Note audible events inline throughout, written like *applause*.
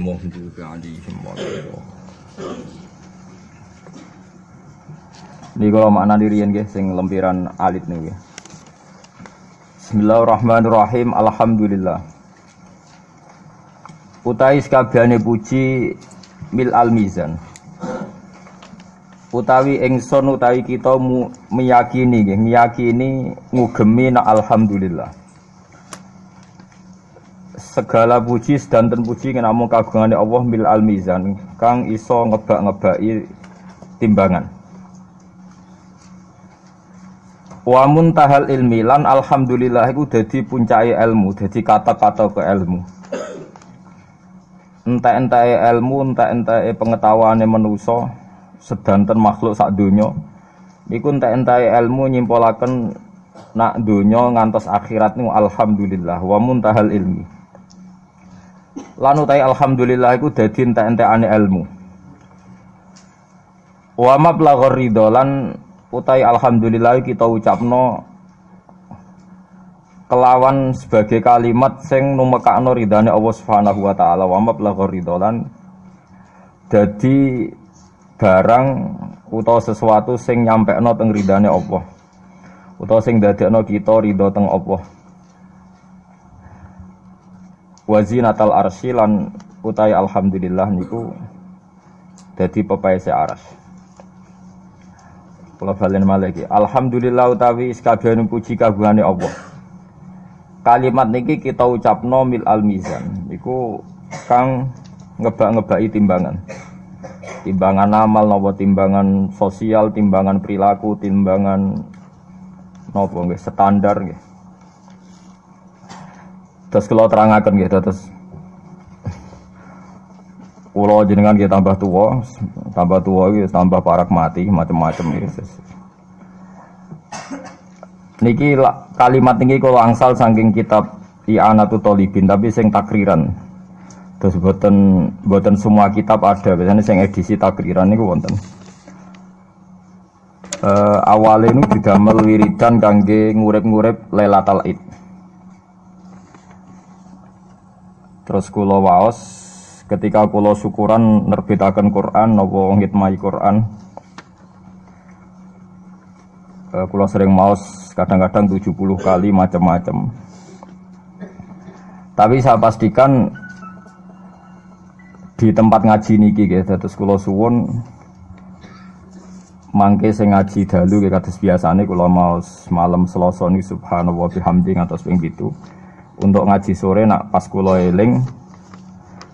المغضوب عليهم ولا Ini kalau makna dirian nggih sing lempiran alit nih nggih. Bismillahirrahmanirrahim. Alhamdulillah. Utai sekabehane puji mil al mizan. Utawi ingsun utawi kita mu, meyakini nggih, meyakini ngugemi na alhamdulillah. Segala puji sedanten puji namung kagungane Allah mil al mizan kang iso ngebak-ngebaki timbangan. Wa muntahal ilmi lan alhamdulillah iku dadi puncake ilmu, dadi kata-kata ke ilmu. Entek-enteke ilmu, entek-enteke pengetahuane manusa sedanten makhluk sak donya. Iku entek-enteke ilmu nyimpulaken nak donya ngantos akhirat niku alhamdulillah wa muntahal ilmi. Lan utai alhamdulillah iku dadi entek-entekane ilmu. Wa mablaghur ridho lan utai alhamdulillah kita ucapno kelawan sebagai kalimat sing numekakno ridane Allah Subhanahu wa taala. Wa mablagha ridholan dadi barang utawa sesuatu sing nyampekno teng ridane Allah. Utawa sing dadekno kita ridho teng Allah wazinatal arsy lan utai alhamdulillah niku dadi pepaese aras Kula balen malih Alhamdulillah utawi sakabehane puji kagungane Allah. Kalimat niki kita ucapno mil al mizan. Iku kang ngebak-ngebaki timbangan. Timbangan amal napa timbangan sosial, timbangan perilaku, timbangan nggih standar nggih. Terus kalau terangaken nggih terus Pulau jenengan kita tambah tua, tambah tua gitu, tambah parak mati, macam-macam gitu. Niki kalimat niki kalau angsal saking kitab I'anatu Tolibin, tapi sing takriran. Terus buatan buatan semua kitab ada, biasanya sing edisi takriran niku wonten. Uh, awalnya ini didamel wiridan kangge ngurep-ngurep Lailatul Id. Terus kula waos ketika kula syukuran nerbitaken Quran napa ngitmai Quran. Uh, kula sering maos kadang-kadang 70 kali macam-macam tapi saya pastikan di tempat ngaji niki gitu terus kula suwun mangke sing ngaji dalu kados biasane kula maos malam Selasa niki subhanallah bihamdi ngatos ping 7 untuk ngaji sore nak pas kula eling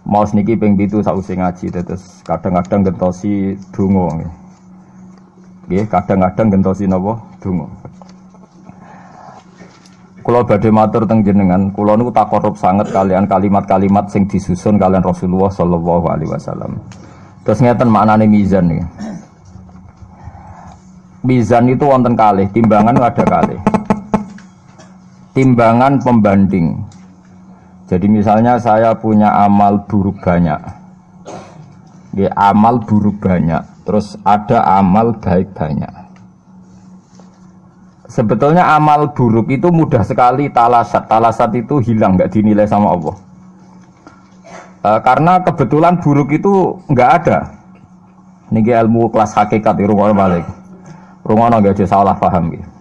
mau niki ping pitu sausi ngaji terus kadang-kadang gentosi dungo nggih kadang-kadang gentosi napa dungo Kulo badhe matur teng jenengan, niku korup sangat kalian kalimat-kalimat sing disusun kalian Rasulullah sallallahu alaihi wasallam. Terus ngeten maknane mizan nih. Mizan itu wonten kalih, timbangan ada kalih. Timbangan pembanding. Jadi misalnya saya punya amal buruk banyak. Ya, amal buruk banyak. Terus ada amal baik banyak. Sebetulnya amal buruk itu mudah sekali talasat. Talasat itu hilang, nggak dinilai sama Allah. E, karena kebetulan buruk itu nggak ada. Ini ilmu kelas hakikat di rumah balik. Rumah nggak salah paham gitu.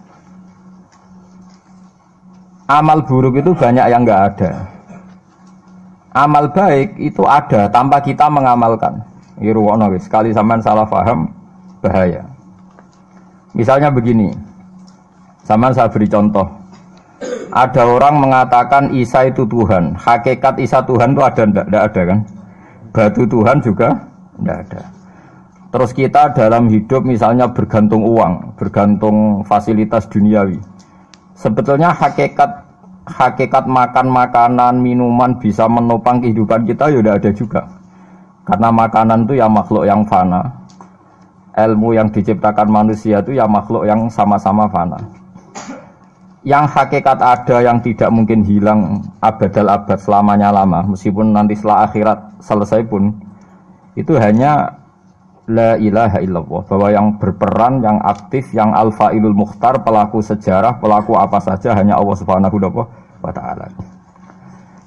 Amal buruk itu banyak yang nggak ada amal baik itu ada tanpa kita mengamalkan. Irwono sekali zaman salah paham bahaya. Misalnya begini, zaman saya beri contoh. Ada orang mengatakan Isa itu Tuhan. Hakikat Isa Tuhan itu ada enggak? Enggak ada kan? Batu Tuhan juga enggak ada. Terus kita dalam hidup misalnya bergantung uang, bergantung fasilitas duniawi. Sebetulnya hakikat hakikat makan makanan minuman bisa menopang kehidupan kita ya udah ada juga. Karena makanan itu ya makhluk yang fana. Ilmu yang diciptakan manusia itu ya makhluk yang sama-sama fana. Yang hakikat ada yang tidak mungkin hilang abadal abad selamanya lama meskipun nanti setelah akhirat selesai pun itu hanya la ilaha illallah bahwa yang berperan yang aktif yang alfa ilul mukhtar pelaku sejarah pelaku apa saja hanya Allah subhanahu wa taala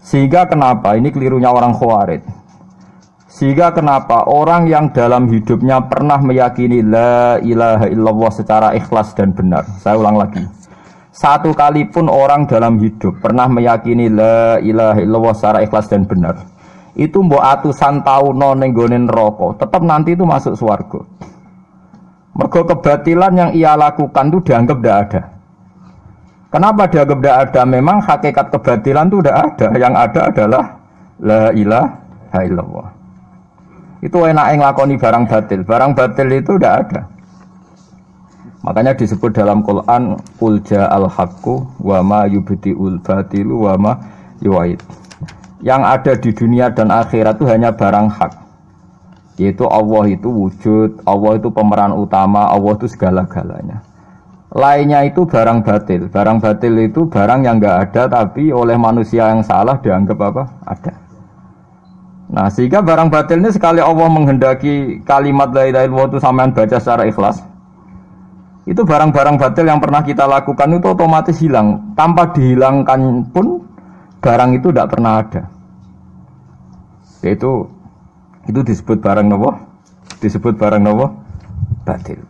Sehingga kenapa? Ini kelirunya orang khawarid. Sehingga kenapa orang yang dalam hidupnya pernah meyakini la ilaha illallah secara ikhlas dan benar. Saya ulang lagi. Satu kali pun orang dalam hidup pernah meyakini la ilaha illallah secara ikhlas dan benar. Itu mbok atusan tahun nenggonin rokok, tetap nanti itu masuk swarga. Mergo kebatilan yang ia lakukan itu dianggap tidak ada. Kenapa dianggap tidak ada? Memang hakikat kebatilan itu tidak ada. Yang ada adalah la ilaha illallah. Itu enak yang lakoni barang batil. Barang batil itu tidak ada. Makanya disebut dalam Quran ulja al haqqu wa ma yubtiul batilu wa ma yuwaid. Yang ada di dunia dan akhirat itu hanya barang hak yaitu Allah itu wujud, Allah itu pemeran utama, Allah itu segala-galanya. Lainnya itu barang batil. Barang batil itu barang yang enggak ada tapi oleh manusia yang salah dianggap apa? Ada. Nah, sehingga barang batil ini sekali Allah menghendaki kalimat la ilaha illallah itu sampean baca secara ikhlas. Itu barang-barang batil yang pernah kita lakukan itu otomatis hilang. Tanpa dihilangkan pun barang itu tidak pernah ada. Yaitu itu disebut barang nopo? Disebut barang nopo? Batil.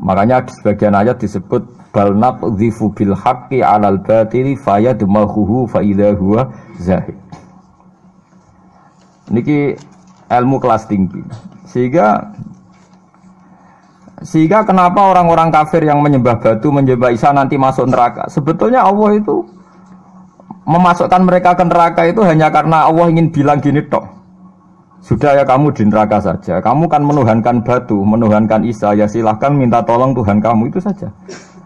Makanya di sebagian ayat disebut bal naqdhifu bil haqqi 'alal batili fayadmahuhu fa idza huwa zahid. Niki ilmu kelas tinggi. Sehingga sehingga kenapa orang-orang kafir yang menyembah batu, menyembah Isa nanti masuk neraka? Sebetulnya Allah itu memasukkan mereka ke neraka itu hanya karena Allah ingin bilang gini toh. Sudah ya kamu di neraka saja. Kamu kan menuhankan batu, menuhankan Isa. Ya silahkan minta tolong Tuhan kamu itu saja.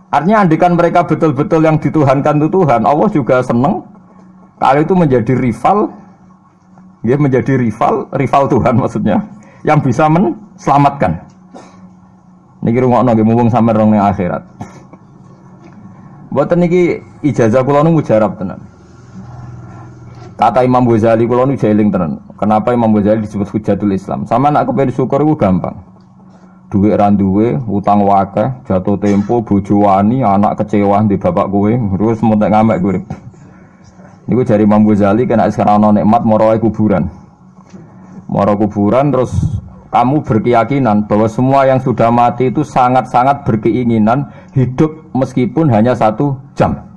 Artinya andikan mereka betul-betul yang dituhankan itu Tuhan, Allah juga senang. Kalau itu menjadi rival, dia menjadi rival, rival Tuhan maksudnya, yang bisa menselamatkan. Ini kira ngono nggih mumpung rong akhirat. Buat niki ijazah kula nu mujarab tenan. Kata Imam Ghazali kalau nu jailing tenan. Kenapa Imam Ghazali disebut hujatul Islam? Sama nak kepen syukur itu gampang. Duit randuwe, utang wakeh, jatuh tempo, bojo wani, anak kecewa di bapak gue, terus mau tak ngamek gue. Niku jari Imam Ghazali kena sekarang ono nikmat moro kuburan. Moro kuburan terus kamu berkeyakinan bahwa semua yang sudah mati itu sangat-sangat berkeinginan hidup meskipun hanya satu jam.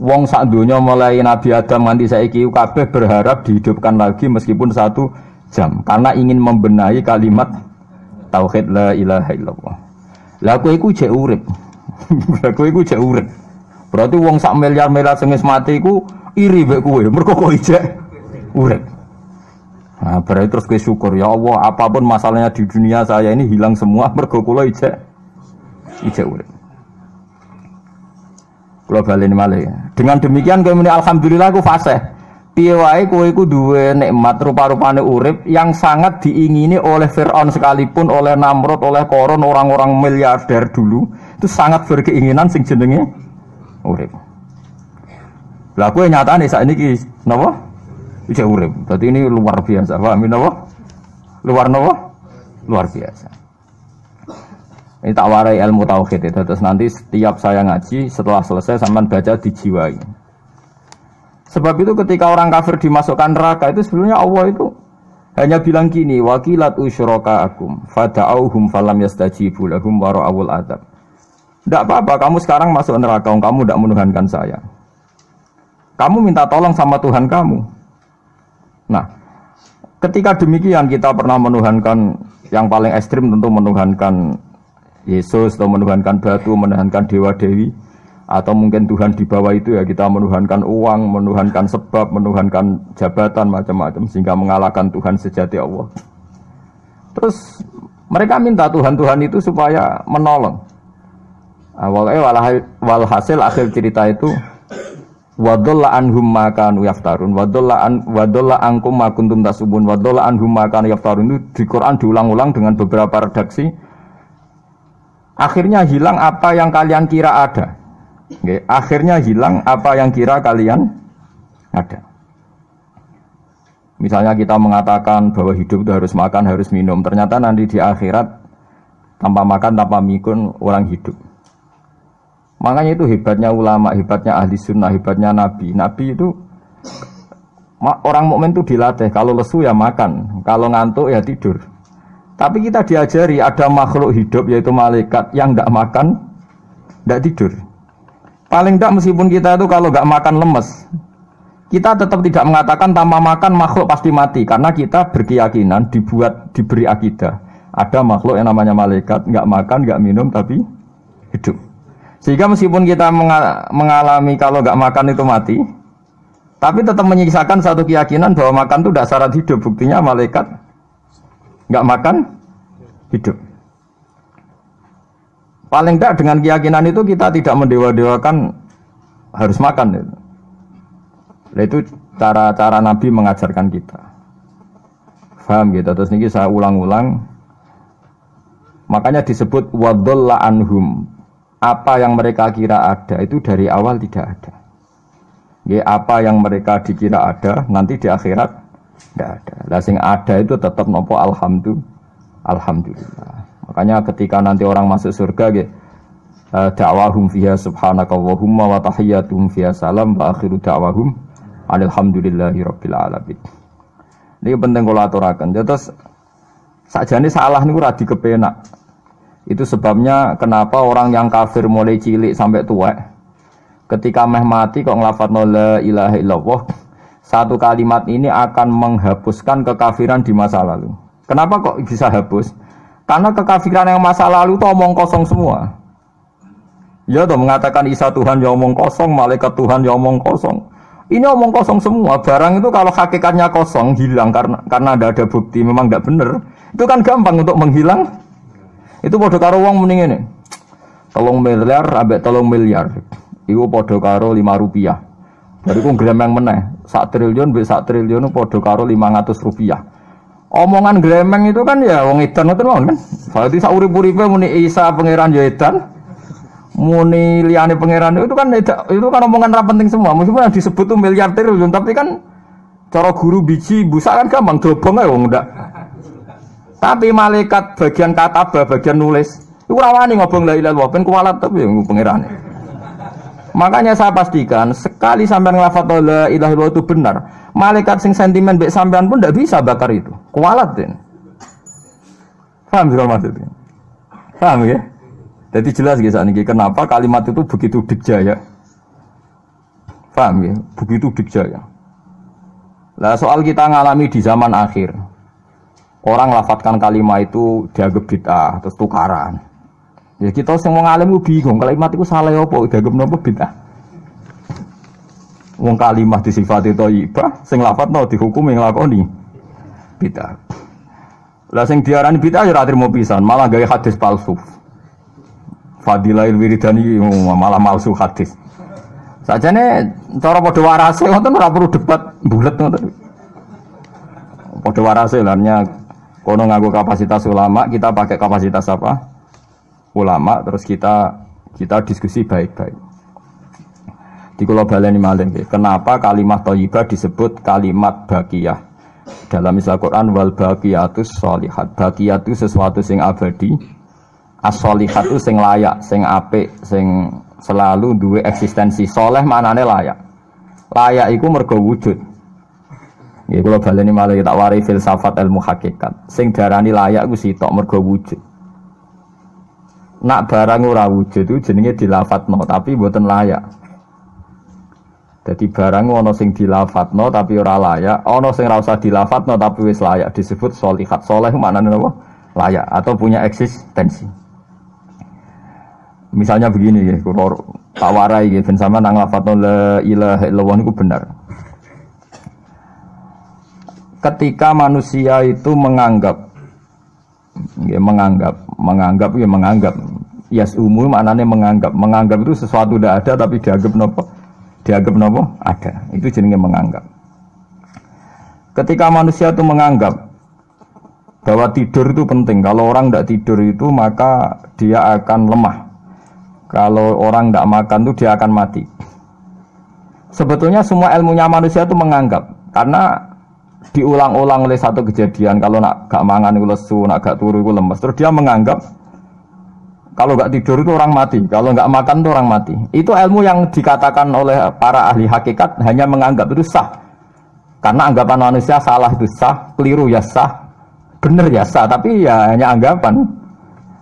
Wong sak dunia mulai Nabi Adam nganti saiki kabeh berharap dihidupkan lagi meskipun satu jam karena ingin membenahi kalimat tauhid la ilaha illallah. Lah kowe iku jek urip. *laughs* Lah iku jek urip. Berarti wong sak miliar-miliar sing mati iku iri mek kowe. Mergo kok ijek urip. Nah, berarti terus kowe syukur ya Allah, apa pun masalahnya di dunia saya ini hilang semua *laughs* mergo kula ijek ijek urip. Kalau balik malih. Dengan demikian kemudian alhamdulillah aku fase. Piye wae kowe duwe nikmat rupa-rupane urip yang sangat diingini oleh Firaun sekalipun, oleh Namrud, oleh Koron, orang-orang miliarder dulu. Itu sangat berkeinginan sing jenenge urip. Lah kowe nyatane saat ini napa? Iki urip. Dadi ini luar biasa. Paham napa? Luar napa? Luar biasa. Ini tak warai ilmu tauhid itu. Terus nanti setiap saya ngaji, setelah selesai sampai baca dijiwai. Sebab itu ketika orang kafir dimasukkan neraka itu sebenarnya Allah itu hanya bilang gini, wakilat usyroka akum, fada'auhum falam yastajibu lahum awul adab. Tidak apa-apa, kamu sekarang masuk neraka, kamu tidak menuhankan saya. Kamu minta tolong sama Tuhan kamu. Nah, ketika demikian kita pernah menuhankan yang paling ekstrim tentu menuhankan Yesus atau menuhankan batu, menuhankan dewa dewi atau mungkin Tuhan di bawah itu ya kita menuhankan uang, menuhankan sebab, menuhankan jabatan macam-macam sehingga mengalahkan Tuhan sejati Allah. Terus mereka minta Tuhan-Tuhan itu supaya menolong. Awalnya walhasil akhir cerita itu wadolla anhum makanu yaftarun wadolla an wadolla angkum makuntum tasubun wadolla anhum makanu yaftarun itu di Quran diulang-ulang dengan beberapa redaksi Akhirnya hilang apa yang kalian kira ada. Akhirnya hilang apa yang kira kalian ada. Misalnya kita mengatakan bahwa hidup itu harus makan, harus minum. Ternyata nanti di akhirat tanpa makan, tanpa mikun orang hidup. Makanya itu hebatnya ulama, hebatnya ahli sunnah, hebatnya nabi. Nabi itu orang mukmin itu dilatih. Kalau lesu ya makan, kalau ngantuk ya tidur. Tapi kita diajari ada makhluk hidup yaitu malaikat yang tidak makan, tidak tidur. Paling tidak meskipun kita itu kalau nggak makan lemes, kita tetap tidak mengatakan tanpa makan makhluk pasti mati karena kita berkeyakinan dibuat diberi akidah. Ada makhluk yang namanya malaikat nggak makan nggak minum tapi hidup. Sehingga meskipun kita menga- mengalami kalau nggak makan itu mati, tapi tetap menyisakan satu keyakinan bahwa makan itu tidak syarat hidup. Buktinya malaikat nggak makan hidup. Paling tidak dengan keyakinan itu kita tidak mendewa-dewakan harus makan. Itu. Itu cara-cara Nabi mengajarkan kita. Faham gitu. Terus ini saya ulang-ulang. Makanya disebut wadolla anhum. Apa yang mereka kira ada itu dari awal tidak ada. Ya, apa yang mereka dikira ada nanti di akhirat tidak ada. Lah sing ada itu tetap nopo alhamdulillah. Alhamdulillah. Makanya ketika nanti orang masuk surga gitu, dakwahum fiha subhanakallahumma wa tahiyyatuhum fiha salam wa akhiru da'wahum alhamdulillahi alamin. Ini penting kalau aturakan. Terus sakjane salah niku ora dikepenak. Itu sebabnya kenapa orang yang kafir mulai cilik sampai tua ketika meh mati kok ngelafat la ilaha illallah satu kalimat ini akan menghapuskan kekafiran di masa lalu. Kenapa kok bisa hapus? Karena kekafiran yang masa lalu itu omong kosong semua. Ya tuh mengatakan Isa Tuhan ya omong kosong, malaikat Tuhan ya omong kosong. Ini omong kosong semua. Barang itu kalau hakikatnya kosong hilang karena karena ada ada bukti memang tidak benar. Itu kan gampang untuk menghilang. Itu podo karo wong mending ini. Tolong miliar, ambek tolong miliar. Iku podo karo lima rupiah. Dari ku gremeng meneh. Sak triliun, be sak triliun podo karo lima ratus rupiah. Omongan gremeng itu kan ya wong edan itu kan. Berarti sak urip-uripe muni Isa pangeran ya edan. Muni liyane pangeran itu kan itu kan omongan ra penting semua. Meskipun yang disebut tuh miliar triliun tapi kan cara guru biji busa kan gampang dobong ae wong ndak. Tapi malaikat bagian kata bagian nulis itu rawani ngobong la ilaha illallah ben kualat tapi yang pangeran. Makanya saya pastikan sekali sampean ngelafat la ilaha illallah itu benar, malaikat sing sentimen mbek sampean pun tidak bisa bakar itu. Kualat den. Paham kalau maksudnya? Paham ya? Jadi jelas gitu saat ini kenapa kalimat itu begitu dikjaya. Paham ya? Begitu dikjaya. Lah soal kita ngalami di zaman akhir. Orang lafatkan kalimat itu dianggap bid'ah, terus tukaran. Ya kita semua ngalim bingung kalimat itu salah apa, dianggap nopo bid'ah. Wong kalimat disifati thayyibah, sing lafatno dihukumi nglakoni bid'ah. Lah sing diarani bid'ah ya ora trimo pisan, malah gawe hadis palsu. Fadilail wiridani malah palsu hadis. Sajane cara padha warase ngoten ora perlu debat bulet ngoten. Padha warase larnya kono nganggo kapasitas ulama, kita pakai kapasitas apa? Ulama terus kita kita diskusi baik-baik. Di kula baleni malih nggih. Kenapa kalimat thayyibah disebut kalimat bakiyah? Dalam istilah Quran wal baqiyatus sholihat. Baqiyah itu sesuatu sing abadi. As-sholihat itu sing layak, sing apik, sing selalu duwe eksistensi. Soleh maknane layak. Layak iku mergo wujud. Ya kula baleni malah tak wari filsafat ilmu hakikat. Sing darani layak ku sitok mergo wujud. Nak barang ora wujud itu jenenge dilafatno tapi mboten layak. Jadi barang ono sing dilafatno tapi ora layak, ono sing ora usah dilafatno tapi wis layak disebut solihat. Soleh maknane apa? Layak atau punya eksistensi. Misalnya begini ya, kalau tak warai ya, sama nang lafatno la ilaha illallah itu benar ketika manusia itu menganggap menganggap menganggap ya menganggap. Yes umum maknanya menganggap. Menganggap itu sesuatu tidak ada tapi dianggap nopo. Dianggap nopo ada. Itu jenenge menganggap. Ketika manusia itu menganggap bahwa tidur itu penting kalau orang tidak tidur itu maka dia akan lemah. Kalau orang tidak makan itu dia akan mati. Sebetulnya semua ilmunya manusia itu menganggap karena diulang-ulang oleh satu kejadian kalau nak gak mangan itu lesu, nak gak turu itu lemes terus dia menganggap Kalau nggak tidur itu orang mati, kalau nggak makan itu orang mati. Itu ilmu yang dikatakan oleh para ahli hakikat hanya menganggap itu sah. Karena anggapan manusia salah itu sah, keliru ya sah, benar ya sah, tapi ya hanya anggapan.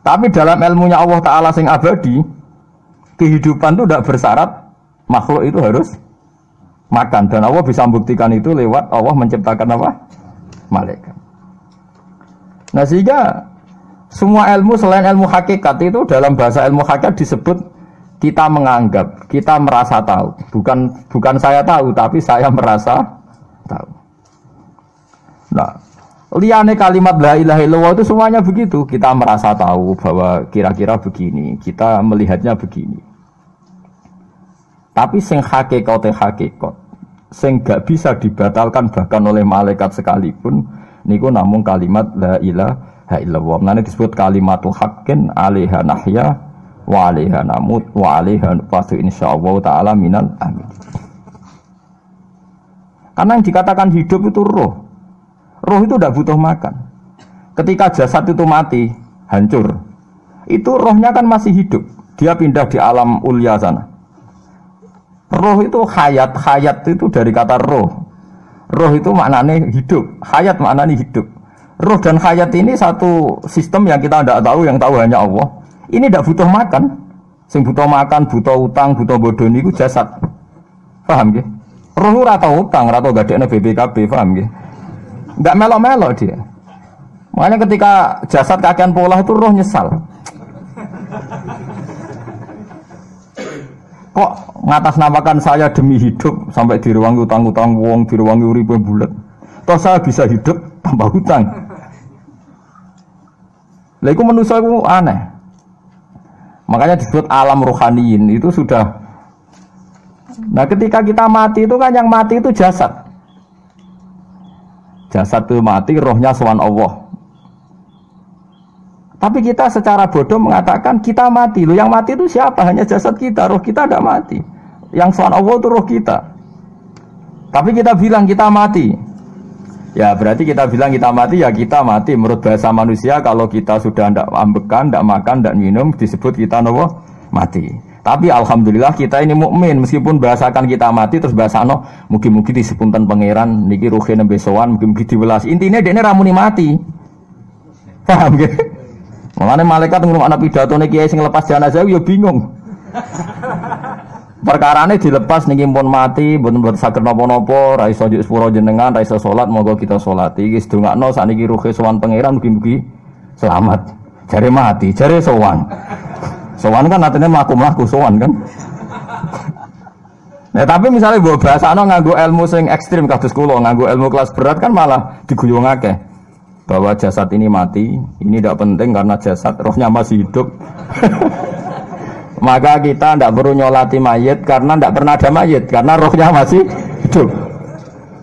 Tapi dalam ilmunya Allah Ta'ala sing abadi, kehidupan itu tidak bersyarat makhluk itu harus makan. Dan Allah bisa membuktikan itu lewat Allah menciptakan apa? Malaikat. Nah sehingga semua ilmu selain ilmu hakikat itu dalam bahasa ilmu hakikat disebut kita menganggap, kita merasa tahu. Bukan bukan saya tahu, tapi saya merasa tahu. Nah, liane kalimat la ilaha illallah itu semuanya begitu. Kita merasa tahu bahwa kira-kira begini, kita melihatnya begini. Tapi sing hakikat hakikat, sing gak bisa dibatalkan bahkan oleh malaikat sekalipun, niku namun kalimat la ilaha ha illallah. Nanti disebut kalimatul haqqin alaiha nahya wa alaiha namut wa alaiha nufatu insyaallah taala minal amin. Karena yang dikatakan hidup itu roh. Roh itu tidak butuh makan. Ketika jasad itu mati, hancur. Itu rohnya kan masih hidup. Dia pindah di alam ulya sana. Roh itu hayat, hayat itu dari kata roh. Roh itu maknanya hidup, hayat maknanya hidup. Roh dan hayat ini satu sistem yang kita tidak tahu, yang tahu hanya Allah. Ini tidak butuh makan. Sing butuh makan, butuh utang, butuh bodoh ini jasad. Paham gak? Roh rata utang, rata gadeknya BBKB, paham gak? Enggak melo-melo dia. Makanya ketika jasad kakean pola itu roh nyesal. Kok ngatasnamakan saya demi hidup sampai diruangi utang-utang wong, diruangi urip bulat. Toh saya bisa hidup tanpa hutang. Lah itu manusia itu aneh. Makanya disebut alam rohaniin itu sudah. Nah ketika kita mati itu kan yang mati itu jasad. Jasad itu mati, rohnya sowan Allah. Tapi kita secara bodoh mengatakan kita mati. Loh yang mati itu siapa? Hanya jasad kita, roh kita tidak mati. Yang sowan Allah itu roh kita. Tapi kita bilang kita mati. Ya berarti kita bilang kita mati ya kita mati menurut bahasa manusia kalau kita sudah tidak ambekan, tidak makan, tidak minum disebut kita nopo mati. Tapi alhamdulillah kita ini mukmin meskipun bahasakan kita mati terus bahasa no mungkin-mungkin disepunten pangeran niki ruhe nembe sowan mungkin-mungkin diwelas. Intinya dia ini ramuni mati. Paham gak? Mengenai malaikat ngomong anak pidato nih kiai sing lepas jenazah ya bingung. perkara ini dilepas nih pun mati, pun buat sakit nopo-nopo, raiso juk sepuro jenengan, raiso sholat, moga kita sholat. Iki no saat ini ruhe sowan pangeran mungkin-mungkin selamat. Jari mati, jari sowan. Sowan kan artinya melaku sowan kan. Nah, tapi misalnya bahasa bahasano nganggo ilmu sing ekstrim kados kula, nganggo ilmu kelas berat kan malah diguyung akeh. Bahwa jasad ini mati, ini tidak penting karena jasad rohnya masih hidup. *laughs* maka kita tidak perlu nyolati mayat karena tidak pernah ada mayat karena rohnya masih hidup.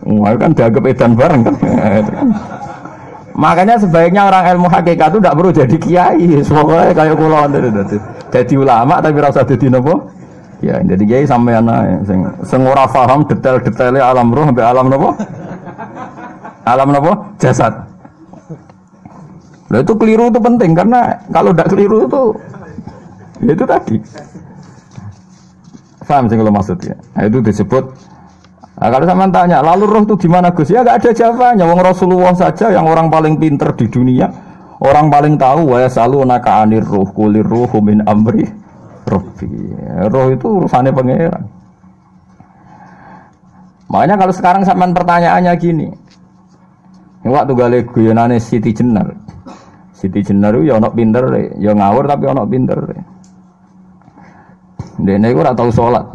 Wah kan dianggap edan bareng kan. *laughs* Makanya sebaiknya orang ilmu hakikat itu tidak perlu jadi kiai, semoga kayak kulo jadi ulama tapi rasa jadi nopo. Ya, jadi kiai sampai anak sing sing ora detail-detailnya alam roh sampai alam nopo. Alam nopo? Jasad. Nah, itu keliru itu penting karena kalau tidak keliru itu Ya, itu tadi. Paham sih kalau maksudnya? Nah, itu disebut Nah, kalau sama tanya, lalu roh itu gimana Gus? Ya gak ada jawabannya. Wong Rasulullah saja yang orang paling pinter di dunia, orang paling tahu wa selalu naka anir roh kulir roh min amri rohfi. Roh itu urusannya pangeran. Makanya kalau sekarang sampean pertanyaannya gini. Waktu gale guyonane Siti Jenar. Siti Jenar itu ya ono pinter, ya ngawur tapi ono pinter. Dene iku ora tau salat.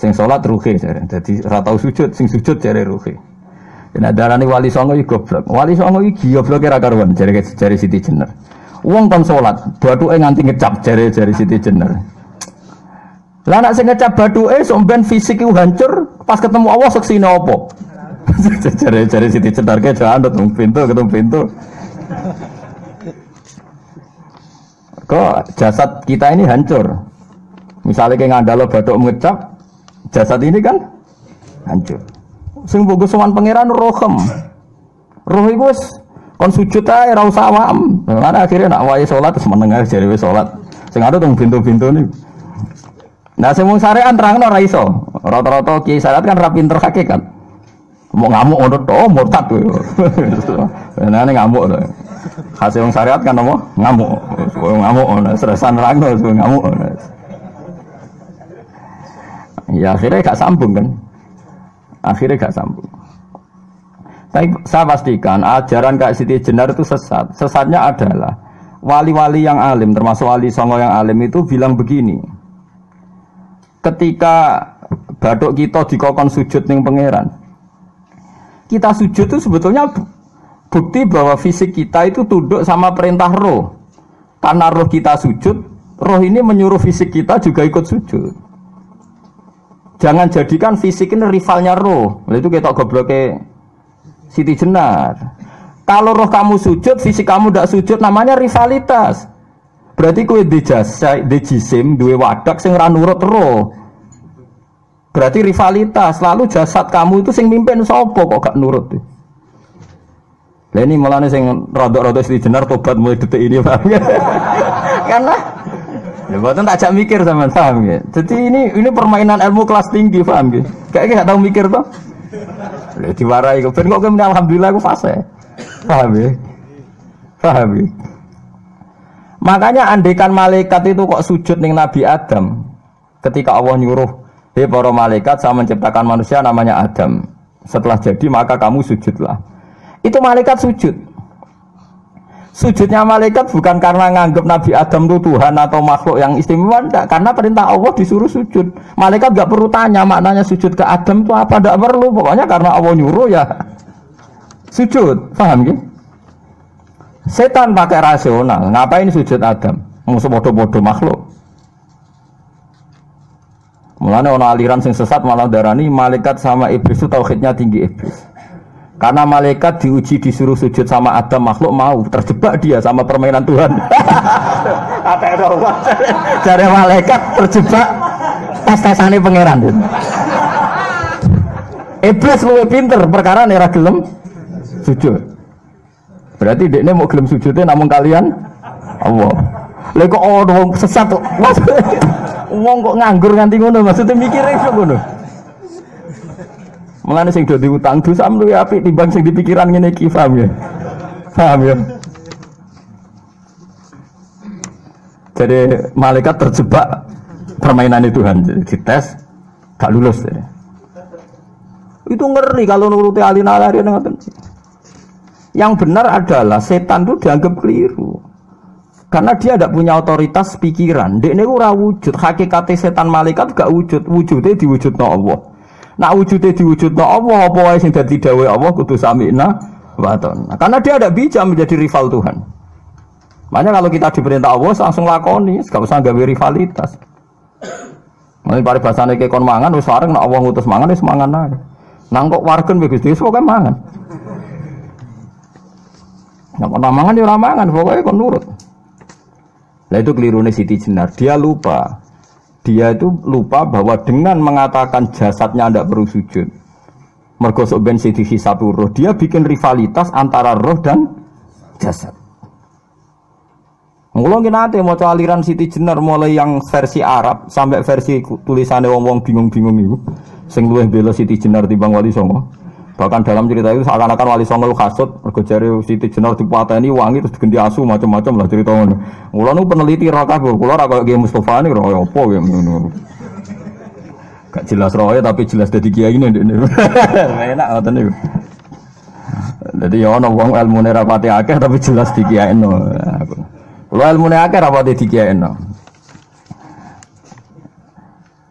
Sing salat ruhe jare. Dadi ora tau sujud, sing sujud jare ruhe. Nek darani wali songo iki goblok. Wali songo iki gobloke ra karuan jare jare Siti Jenar. Wong kon salat, bathuke nganti ngecap jare jare Siti Jenar. Lah nek sing ngecap bathuke somben fisik iku hancur, pas ketemu Allah seksine apa? Jare jare Siti Jenar ke jangan ketemu pintu ketemu pintu. Kok jasad kita ini hancur? Misalnya kayak ngandalo badok ngecap, jasad ini kan hancur. Sing bagus sowan pangeran rohem. Roh kon sujud ae ra usah awam. Mana akhirnya nak wae salat terus meneng ae jare wis salat. Sing ada tong pintu-pintu nih. Nah, semua syariat terang ora iso. Rata-rata kiai syariat kan ra pinter hakikat. Mau ngamuk ngono to, murtad tuh. Nah, ini ngamuk to. Hasil wong syariat kan apa? Ngamuk. Wong ngamuk ngono, seresan nerangno ngamuk. ngono. Ya akhirnya gak sambung kan. Akhirnya gak sambung. Tapi saya pastikan ajaran Kak Siti Jenar itu sesat. Sesatnya adalah wali-wali yang alim, termasuk wali songo yang alim itu bilang begini. Ketika baduk kita dikokon sujud ning pangeran, kita sujud itu sebetulnya bu- bukti bahwa fisik kita itu tunduk sama perintah roh. Karena roh kita sujud, roh ini menyuruh fisik kita juga ikut sujud. Jangan jadikan fisik ini rivalnya roh. Itu kita gobloknya Siti Jenar. Kalau roh kamu sujud, fisik kamu tidak sujud, namanya rivalitas. Berarti kue di jasa, di jisim, dua wadak sing ra nurut roh. Berarti rivalitas. Lalu jasad kamu itu sing mimpin sopo kok gak nurut. Lah ini malah sing rodok-rodok Jenar tobat mulai detik ini paham *laughs* ya? Karena Ya buatan tak ajak mikir sama paham ya. Jadi ini ini permainan ilmu kelas tinggi paham ya. Kayaknya gak tahu mikir toh. Lah diwarai kok ben kok kemudian alhamdulillah aku fase. Paham ya? Paham ya? Makanya andekan malaikat itu kok sujud ning Nabi Adam ketika Allah nyuruh, "Hei para malaikat, saya menciptakan manusia namanya Adam. Setelah jadi maka kamu sujudlah." Itu malaikat sujud. Sujudnya malaikat bukan karena nganggap Nabi Adam itu Tuhan atau makhluk yang istimewa, enggak. Karena perintah Allah disuruh sujud. Malaikat nggak perlu tanya maknanya sujud ke Adam itu apa, enggak perlu. Pokoknya karena Allah nyuruh ya sujud. Paham gitu? Setan pakai rasional. Ngapain sujud Adam? Musuh bodoh-bodoh makhluk. Mulanya ono aliran sing sesat malah darani malaikat sama iblis itu tauhidnya tinggi iblis. Karena malaikat diuji disuruh sujud sama Adam makhluk mau terjebak dia sama permainan Tuhan. *laughs* Apa? Dari malaikat terjebak tes-tesane pangeran. Iblis luwih pinter perkara ora gelem sujud. Berarti dekne mau gelem sujudnya namun kalian Allah. Lha kok ono sesat kok. Wong kok nganggur nganti ngono maksudnya mikire iso ngono. Mulane sing do diutang dosa luwih apik timbang sing dipikiran ngene iki paham ya. Paham ya. Jadi malaikat terjebak permainan Tuhan jadi dites gak lulus jadi. Itu ngeri kalau nuruti alin alari ngoten. Yang benar adalah setan itu dianggap keliru. Karena dia tidak punya otoritas pikiran. Dia ini ora wujud. Hakikatnya setan malaikat gak wujud. Wujudnya diwujud Allah. Nah wujudnya diwujud Allah. Apa wae sing dadi dawe Allah kudu sami'na wa ta'na. Karena dia tidak bisa menjadi rival Tuhan. Makanya kalau kita diperintah Allah langsung lakoni, gak usah gawe rivalitas. Mulai pari bahasane kon mangan wis sareng nek Allah ngutus mangan wis mangan ae. Nang kok wargen wis Gusti pokoke mangan. Kon mangan ya ora mangan, pokoke kon nurut. Nah itu kelirunya Siti Jenar. Dia lupa. Dia itu lupa bahwa dengan mengatakan jasadnya tidak perlu sujud. Mergo sok ben Siti Hisatu roh. Dia bikin rivalitas antara roh dan jasad. Ngulo nanti mau aliran Siti Jenar mulai yang versi Arab sampai versi tulisannya wong-wong bingung-bingung itu. Sing bela Siti Jenar timbang Wali Songo. Bahkan dalam cerita itu seakan-akan Wali Songo kasut mergo Siti Jenar dipateni wangi terus digendi asu macam-macam lah cerita. Kula nu peneliti ra kabeh, kula ra koyo Mustofa ini koyo apa ya. Gak jelas roe tapi jelas dadi kiai ini. Enak ngoten niku. Jadi ya ono wong ilmune ra pati akeh tapi jelas dikiyaino. Kula ilmune akeh ra pati dikiyaino.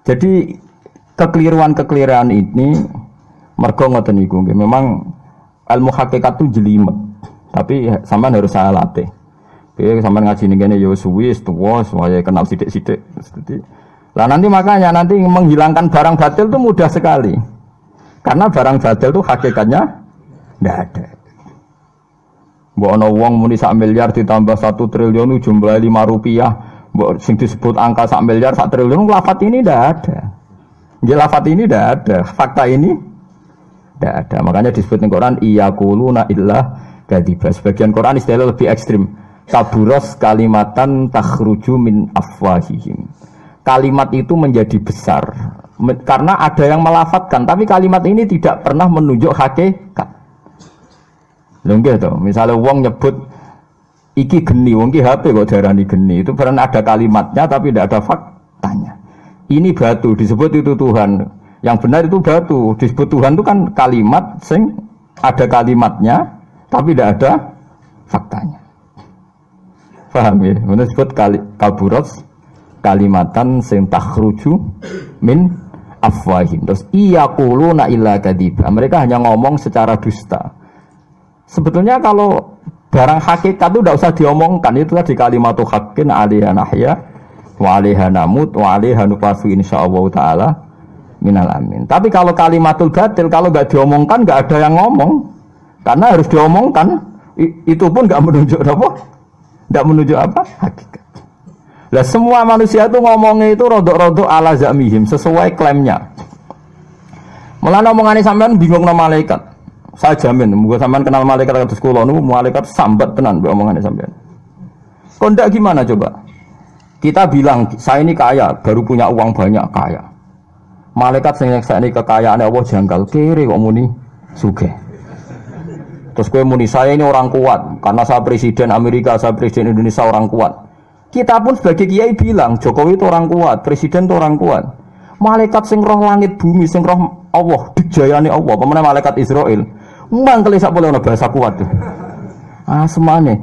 Jadi kekeliruan-kekeliruan ini mergo ngoten niku nggih memang ilmu hakikat itu jelimet. Tapi sampean harus saya latih. Oke, sampean ngaji ning kene ya suwi, tuwa, saya kenal sithik-sithik. Lah nanti makanya nanti menghilangkan barang batil itu mudah sekali. Karena barang batil itu hakikatnya tidak ada. Mbok ana wong muni sak miliar ditambah satu triliun jumlah lima rupiah. Mbok sing disebut angka sak miliar sak triliun lafat ini tidak ada. Nggih lafat ini tidak ada. Fakta ini tidak ada. Makanya disebut di Quran iya kuluna illah kadiba. Sebagian Quran istilah lebih ekstrim. kaburos kalimatan takhruju min afwahihim. Kalimat itu menjadi besar karena ada yang melafatkan, tapi kalimat ini tidak pernah menunjuk hakikat. Lho to, misalnya wong nyebut iki geni, wong iki HP kok darani geni, itu pernah ada kalimatnya tapi tidak ada faktanya. Ini batu disebut itu Tuhan. Yang benar itu batu, disebut Tuhan itu kan kalimat sing ada kalimatnya tapi tidak ada faktanya. Paham ya? Ini disebut kali, kaburos kalimatan sing takhruju min afwahim. Terus iya kuluna illa kadiba. Mereka hanya ngomong secara dusta. Sebetulnya kalau barang hakikat itu tidak usah diomongkan itu tadi kalimat hakin alaiha nahya wa alaiha namut wa alaiha nufasu insyaallah taala minal amin. Tapi kalau kalimatul batil kalau nggak diomongkan nggak ada yang ngomong karena harus diomongkan itu pun nggak menunjuk apa? Nggak menunjuk apa? Hakikat. Lah semua manusia itu ngomongnya itu rodok-rodok ala zamihim sesuai klaimnya. Mulane omongane sampean bingung nama malaikat. Saya jamin, muga sampean kenal malaikat kados kula niku malaikat sambat tenan mbek omongane sampean. Kondak gimana coba? Kita bilang saya ini kaya, baru punya uang banyak kaya. Malaikat sing nyeksa ini kekayaan Allah janggal kiri kok muni sugih. Terus gue muni saya ini orang kuat karena saya presiden Amerika, saya presiden Indonesia orang kuat. Kita pun sebagai kiai bilang Jokowi itu orang kuat, presiden itu orang kuat. Malaikat sing roh langit bumi, sing roh Allah, dijayani Allah, pemenang malaikat Israel. Mangkel sak boleh bahasa kuat tuh. Ah semane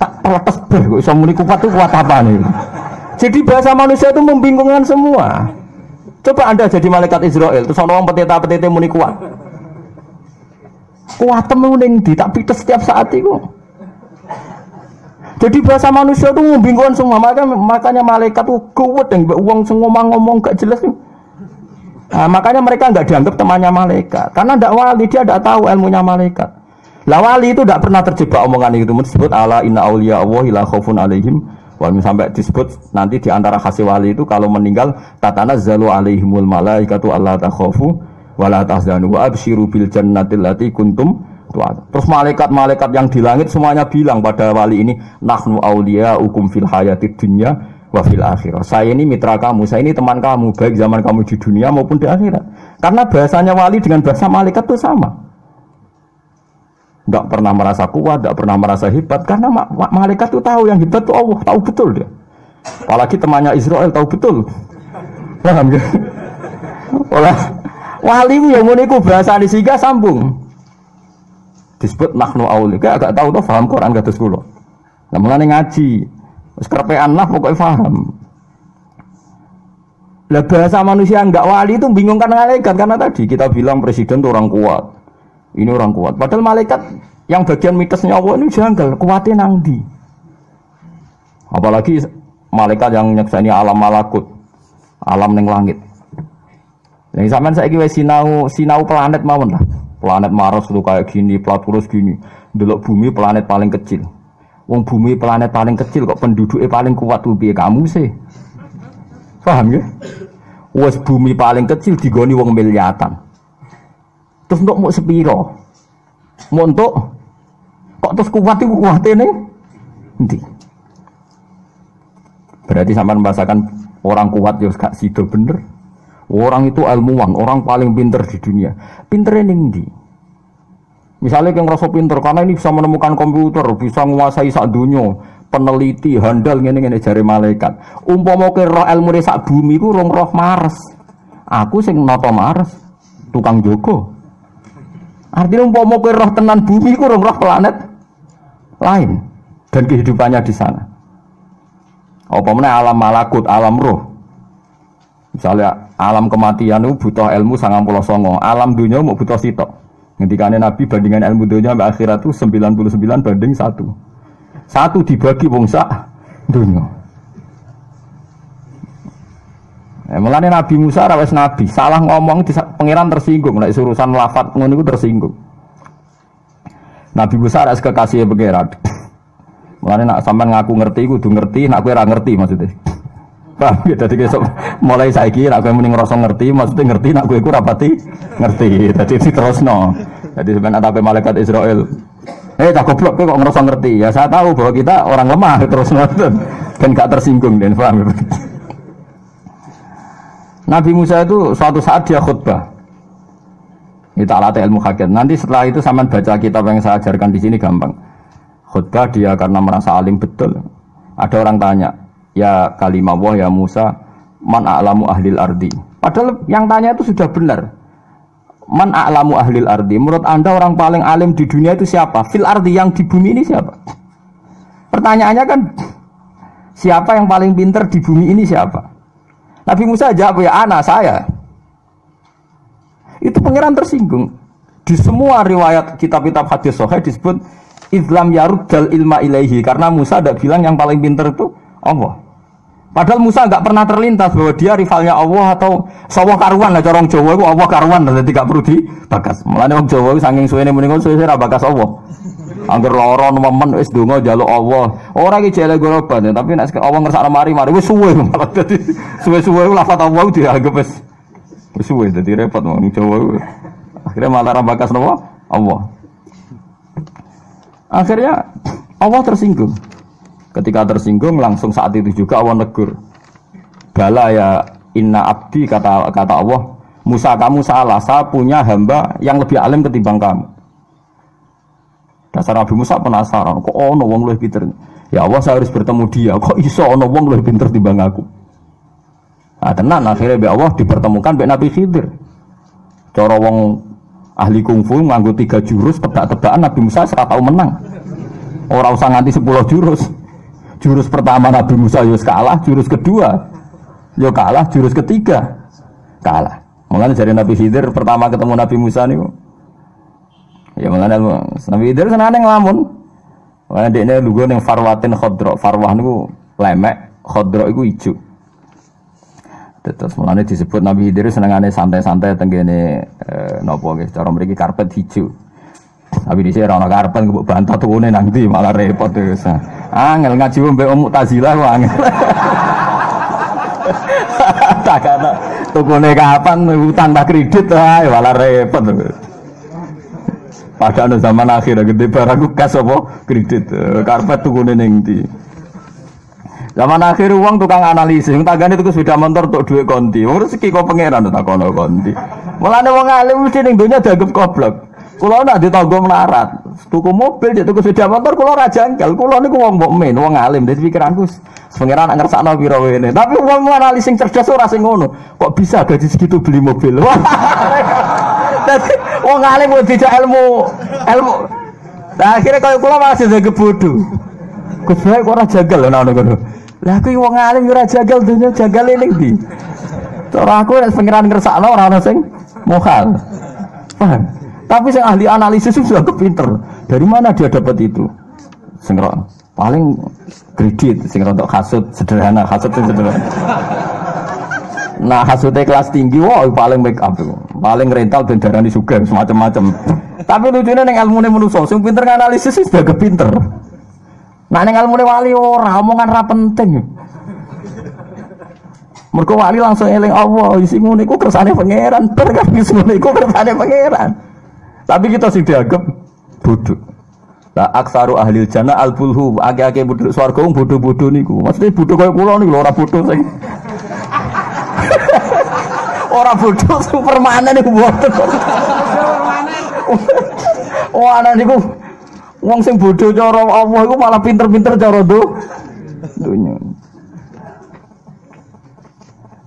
tak protes ber kok iso muni kuat tuh kuat apa nih? Jadi bahasa manusia itu membingungkan semua. Coba Anda jadi malaikat Israel, terus ono wong peteta-petete muni kuat. Kuat temen ning di tak pites setiap saat itu. Jadi bahasa manusia itu membingungkan semua. Makanya, makanya malaikat tuh kuat yang uang ngomong-ngomong gak jelas. Nah, makanya mereka nggak dianggap temannya malaikat. Karena tidak wali, dia tidak tahu ilmunya malaikat. Lah wali itu tidak pernah terjebak omongan itu. Disebut ala inna auliya Allah la khaufun alaihim. Wal sampai disebut nanti di antara khasi wali itu kalau meninggal tatana zalu alaihimul malaikatu Allah takhafu wala tahzanu wa absyiru bil jannati allati kuntum tu'ad. Terus malaikat-malaikat yang di langit semuanya bilang pada wali ini nahnu auliya ukum fil hayatid dunya wa fil akhirah. Saya ini mitra kamu, saya ini teman kamu baik zaman kamu di dunia maupun di akhirat. Karena bahasanya wali dengan bahasa malaikat itu sama. Tidak pernah merasa kuat, tidak pernah merasa hebat karena ma ma- malaikat itu tahu yang hebat itu Allah, tahu betul dia. Apalagi temannya Israel tahu betul. Paham ya? Olah wali yang ngono iku bahasa di siga sambung. Disebut nahnu auli. Kayak agak tahu tuh paham Quran kados kula. Nah, mulane ngaji. Wis kerepean lah pokoknya paham. Lah bahasa manusia enggak wali itu bingung kan malaikat karena tadi kita bilang presiden itu orang kuat. Ini orang kuat. Padahal malaikat yang bagian mitosnya Allah ini janggal, kuatnya nang ndi. Apalagi malaikat yang nyekseni alam malakut, alam neng langit. Yang sampean saiki wis sinau sinau planet mawon lah. Planet Mars itu kayak gini, Platurus gini. Delok bumi planet paling kecil. Wong bumi planet paling kecil kok penduduknya paling kuat tuh kamu sih? Paham ya? Wes bumi paling kecil digoni wong miliatan. Terus untuk mau sepiro? Mau untuk kok terus kuat itu kuatnya nih? Nanti. Berarti sampai membahasakan orang kuat ya gak sido bener. Orang itu ilmuwan, orang paling pinter di dunia. Pinternya ning ndi? Misalnya yang ngerasa pinter karena ini bisa menemukan komputer, bisa menguasai sak dunia, peneliti, handal ngene ngene jari malaikat. Umpama ke roh ilmu sak bumi ku rong roh Mars. Aku sing noto Mars, tukang jogo. Artinya umpama ke roh tenan bumi ku roh planet lain dan kehidupannya di sana. Apa meneh alam malakut, alam roh. Misalnya alam kematian itu butuh ilmu sangat pulau songo, alam dunia mau butuh sitok. Ngendikane Nabi bandingan ilmu dunia sampai akhirat itu 99 banding satu. Satu dibagi wong dunia. Eh, mulane Nabi Musa rawes Nabi, salah ngomong di pangeran tersinggung, nek urusan lafat ngono iku tersinggung. Nabi Musa rawes kekasih pangeran. *laughs* Mulane nak sampean ngaku ngerti kudu ngerti, nak kowe ora ngerti maksudnya. *laughs* Paham ya, dadi besok *laughs* mulai saiki nak kowe muni ngerasa ngerti, maksudnya ngerti nak kowe ku rapati ngerti. Dadi diterusno. Jadi sebenarnya ada malaikat Israel Eh tak goblok kok ngerasa ngerti. Ya saya tahu bahwa kita orang lemah terus nonton dan gak tersinggung dan paham. Nabi Musa itu suatu saat dia khutbah. Kita alat ilmu hakikat. Nanti setelah itu sama baca kitab yang saya ajarkan di sini gampang. Khutbah dia karena merasa alim betul. Ada orang tanya, ya kalimah Allah ya Musa, man a'lamu ahlil ardi. Padahal yang tanya itu sudah benar. Man a'lamu ahlil ardi. Menurut anda orang paling alim di dunia itu siapa? Fil ardi yang di bumi ini siapa? Pertanyaannya kan, siapa yang paling pinter di bumi ini siapa? Nabi Musa jawab ya anak saya. Itu pangeran tersinggung. Di semua riwayat kitab-kitab hadis sahih disebut Islam yaruddal ilma ilaihi karena Musa tidak bilang yang paling pinter itu Allah. Padahal Musa nggak pernah terlintas bahwa dia rivalnya Allah atau sawah karuan lah corong Jawa itu Allah karuan jadi tidak perlu dibakas. Mulane wong Jawa saking suwene mendingan suwe ra bakas Allah. Angger lara nemen wis donga njaluk Allah. Ora iki jele goroban ya, tapi nek Allah ngersakno mari mari wis suwe malah *laughs* dadi suwe-suwe lafat Allah dianggap wis wis suwe dadi repot wong Jawa. Akhirnya malah ra bakas napa? Allah. Akhirnya Allah tersinggung. Ketika tersinggung langsung saat itu juga Allah negur. Bala ya inna abdi kata kata Allah, Musa kamu salah, saya punya hamba yang lebih alim ketimbang kamu. Dasar Nabi Musa penasaran, kok ono wong lebih pinter? Ya Allah saya harus bertemu dia, kok iso ono wong lebih pinter timbang aku? Nah tenan akhirnya be Allah dipertemukan be Nabi Khidir. Cara wong ahli kungfu nganggo tiga jurus tebak-tebakan Nabi Musa serata tahu menang. Orang usah nganti 10 jurus. Jurus pertama Nabi Musa yo kalah, jurus kedua yo kalah, jurus ketiga kalah. Mulane dari Nabi Khidir pertama ketemu Nabi Musa niku. Ya mulane Nabi Khidir senane nglamun. Mulane dekne lugu ning Farwatin Khadra. Farwah niku lemek, Khadra iku ijo. Terus mulane disebut Nabi Khidir senengane santai-santai tenggene eh, napa nggih cara mriki karpet hijau. Tapi di sini orang karpet gue bantah tuh nanti malah repot terus. Angel ngaji mbek Om Mu'tazilah kok angel. *laughs* tak kata tukune kapan utang tak kredit ae malah repot. Padahal zaman akhir gede barang kas apa kredit karpet tukune ning ndi. Zaman akhir uang tukang analisis, yang tagane tuku sepeda motor untuk duit konti. Wong rezeki kok pangeran tak kono konti. Mulane wong alim mesti ning donya dianggap goblok. Kulo nak ditanggo melarat, tuku mobil, dia tuku sepeda motor, kulo ora janggal. Kulo niku wong mukmin, wong alim. Dadi pikiranku pangeran nak ngersakno pira wene. Tapi wong analisis cerdas ora sing. Kok bisa gaji segitu beli mobil? *laughs* Dadi wong alim kok dijak ilmu ilmu. Nah, akhirnya kalau kulo masih jadi bodoh. Gus bae kok ora jagal ana ngono. Lah aku wong alim ora jagal dunya jagal ning ndi? Cara aku nek pangeran ngersakno ora ana sing mokal. Paham? Tapi yang ahli analisis itu sudah kepinter. Dari mana dia dapat itu? Sengro paling kredit, sing untuk kasut sederhana, kasut sederhana. Nah kasutnya kelas tinggi, wah paling make up tuh, paling rental dan darah di sugar, semacam-macam. Tapi lucunya neng ilmu nih menuso, sing pinter analisis itu sudah kepinter. Nah neng ilmu wali ora, omongan ra penting. Mereka wali langsung eling Allah, isi ngono iku kersane pangeran, isi ngono iku kersane pangeran. Tapi kita sih dianggap bodoh. Lah aksaru ahli jannah al bulhu ake-ake bodoh swarga wong bodoh-bodoh niku. Maksudnya bodoh kaya kula niku lho ora bodoh sing Ora bodoh sing permanen niku bodoh. Oh ana niku wong sing bodoh cara Allah iku malah pinter-pinter cara do dunya.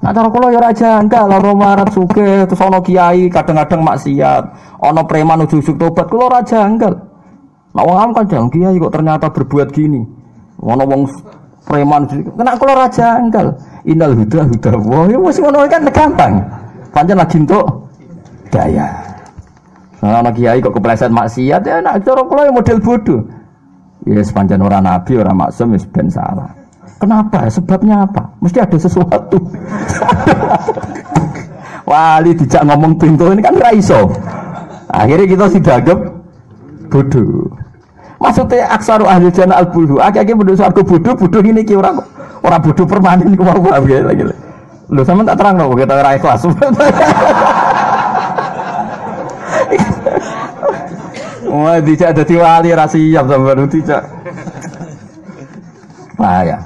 Nah cara kula ya ora janggal lara marat sugih terus ana kiai kadang-kadang maksiat, ana preman ujug-ujug tobat kula ora janggal. Nah wong am kadang kiai kok ternyata berbuat gini. Ana wong preman kena kula ora janggal. Innal huda huda wa ya wis ngono kan gampang. Pancen lagi entuk daya. Nah ana kiai kok kepleset maksiat ya nak cara kula ya model bodoh. Ya sepanjang orang nabi, orang maksum, ya ben salah. Kenapa? Sebabnya apa? Mesti ada sesuatu. Wali dijak ngomong pintu ini kan raiso. Akhirnya kita sidagep bodoh. Maksudnya aksaru ahli jannah al bulhu. Akhirnya bodoh suarga bodoh, bodoh ini ki orang orang bodoh permanen ku mau paham ya lagi. Lu sama tak terang dong kita ora ikhlas. Wah, dijak dadi wali ra siap sampean dijak. Nah ya.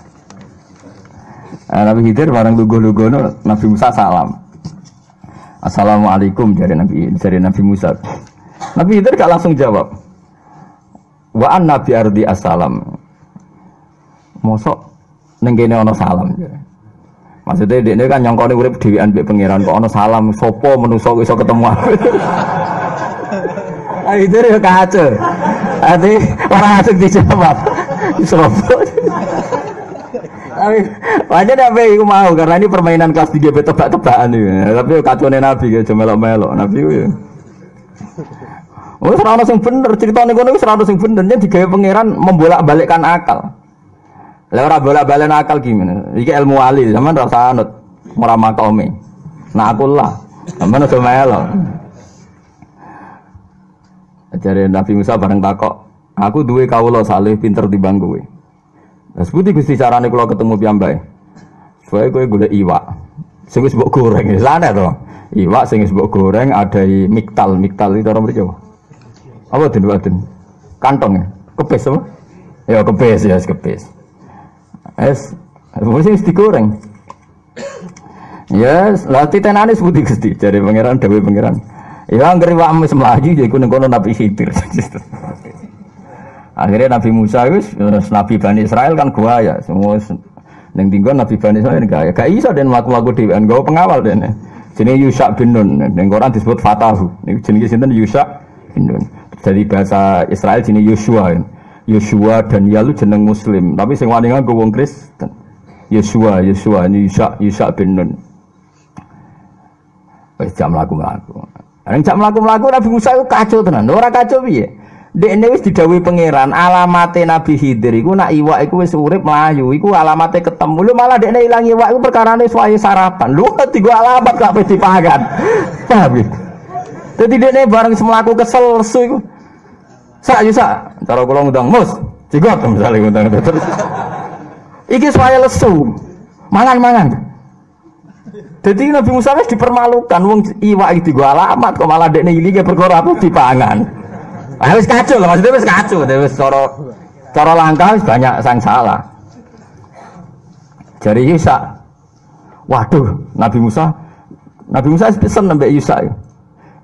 Nah, Nabi Khidir bareng lugu-lugu Nabi Musa salam. Assalamualaikum dari Nabi dari Nabi Musa. Nabi Khidir gak langsung jawab. Wa an Nabi ardi assalam. Mosok ning kene ana salam. Maksudnya dia kan nyongkone urip dhewean mbek pangeran kok ana salam sapa manusa iso ketemu aku. *laughs* Ayo itu ya kacau. Ati orang asik dijawab. *laughs* Sopo. Tapi wajar apa iku mau karena ini permainan kelas 3 tebak-tebakan iki. Tapi kacone Nabi ya cuma melok-melok. Nabi ku ya. Oh, serana sing bener, ceritane kono wis serana sing bener, digawe pangeran membolak-balikkan akal. Lah ora bolak-balik akal gimana? Iki ilmu wali, sampean ora usah anut ora makome. Nah aku lah, sampean aja melok. Ajare Nabi Musa bareng takok, aku duwe kawula saleh pinter timbang kowe. Lah sebuti Gusti carane kula ketemu piyambake. Supaya kowe golek iwak. Sing wis mbok goreng, sana to. Iwak sing wis mbok goreng ada miktal, miktal itu orang mriki. Apa den waden? Kantong ya. Kepes apa? Ya kepes ya, kepes. Es, mesti digoreng. Yes, lah titenane sebuti Gusti, jare pangeran dawuh pangeran. Ya anggere wak wis mlayu ya iku ning kono Nabi Khidir. *laughs* Akhirnya Nabi Musa wis terus Nabi Bani Israel kan gua ya semua ning tinggal Nabi Bani Israel gak ya gak iso den laku-laku dhewean gawe pengawal den. Jenenge Yusha bin Nun Quran disebut Fatahu. Niku jenenge sinten Yusha bin Nun. Dari bahasa Israel jenenge Yosua. Yosua dan Yalu jeneng Muslim, tapi sing wani nganggo wong Kristen. Yosua, Yosua ini Yusha Yusha bin Nun. Wis jam laku-laku. Yang jak melaku-melaku Nabi Musa itu kacau tenan. Ora kacau piye? Ini wis didhawuhi pangeran, alamate Nabi Khidir iku nak iwak iku wis urip melayu, iku alamate ketemu. Lu malah dek ilang iwak iku perkarane suwaye sarapan. Lu tiga alamat gak pasti dipangan. *laughs* Paham ya? Jadi dek bareng semelaku kesel su iku. Sak yo sak, cara kula ngundang mus, jigot misalnya ngundang terus. Iki suwaye lesu. Mangan-mangan. Jadi Nabi Musa wis dipermalukan wong iwak iki gua alamat kok malah dekne iki perkara aku dipangan. Ah wis kacau lah maksudnya wis kacau, wis cara cara langkah wis banyak sang salah. Jadi Yusa, waduh Nabi Musa, Nabi Musa pesen nambah Yusa.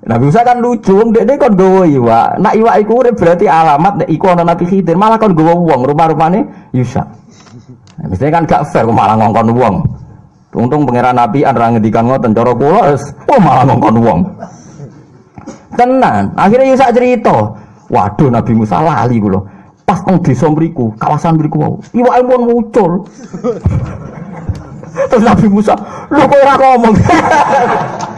Nabi Musa kan lucu, wong dekne kon gowo iwak. Nak iwak iku berarti alamat nek iku ana Nabi Khidir, malah kon gowo wong rupa-rupane Yusa. Nah, mestinya kan gak fair malah ngongkon wong. Untung pangeran Nabi ora ngendikan ngoten cara kula oh malah ngongkon wong. Tenan, akhirnya Yusa cerita, waduh Nabi Musa lali kula. Pas nang desa mriku, kawasan mriku wau. Iwake pun muncul. *laughs* Terus Nabi Musa, lho kok ora ngomong. *laughs*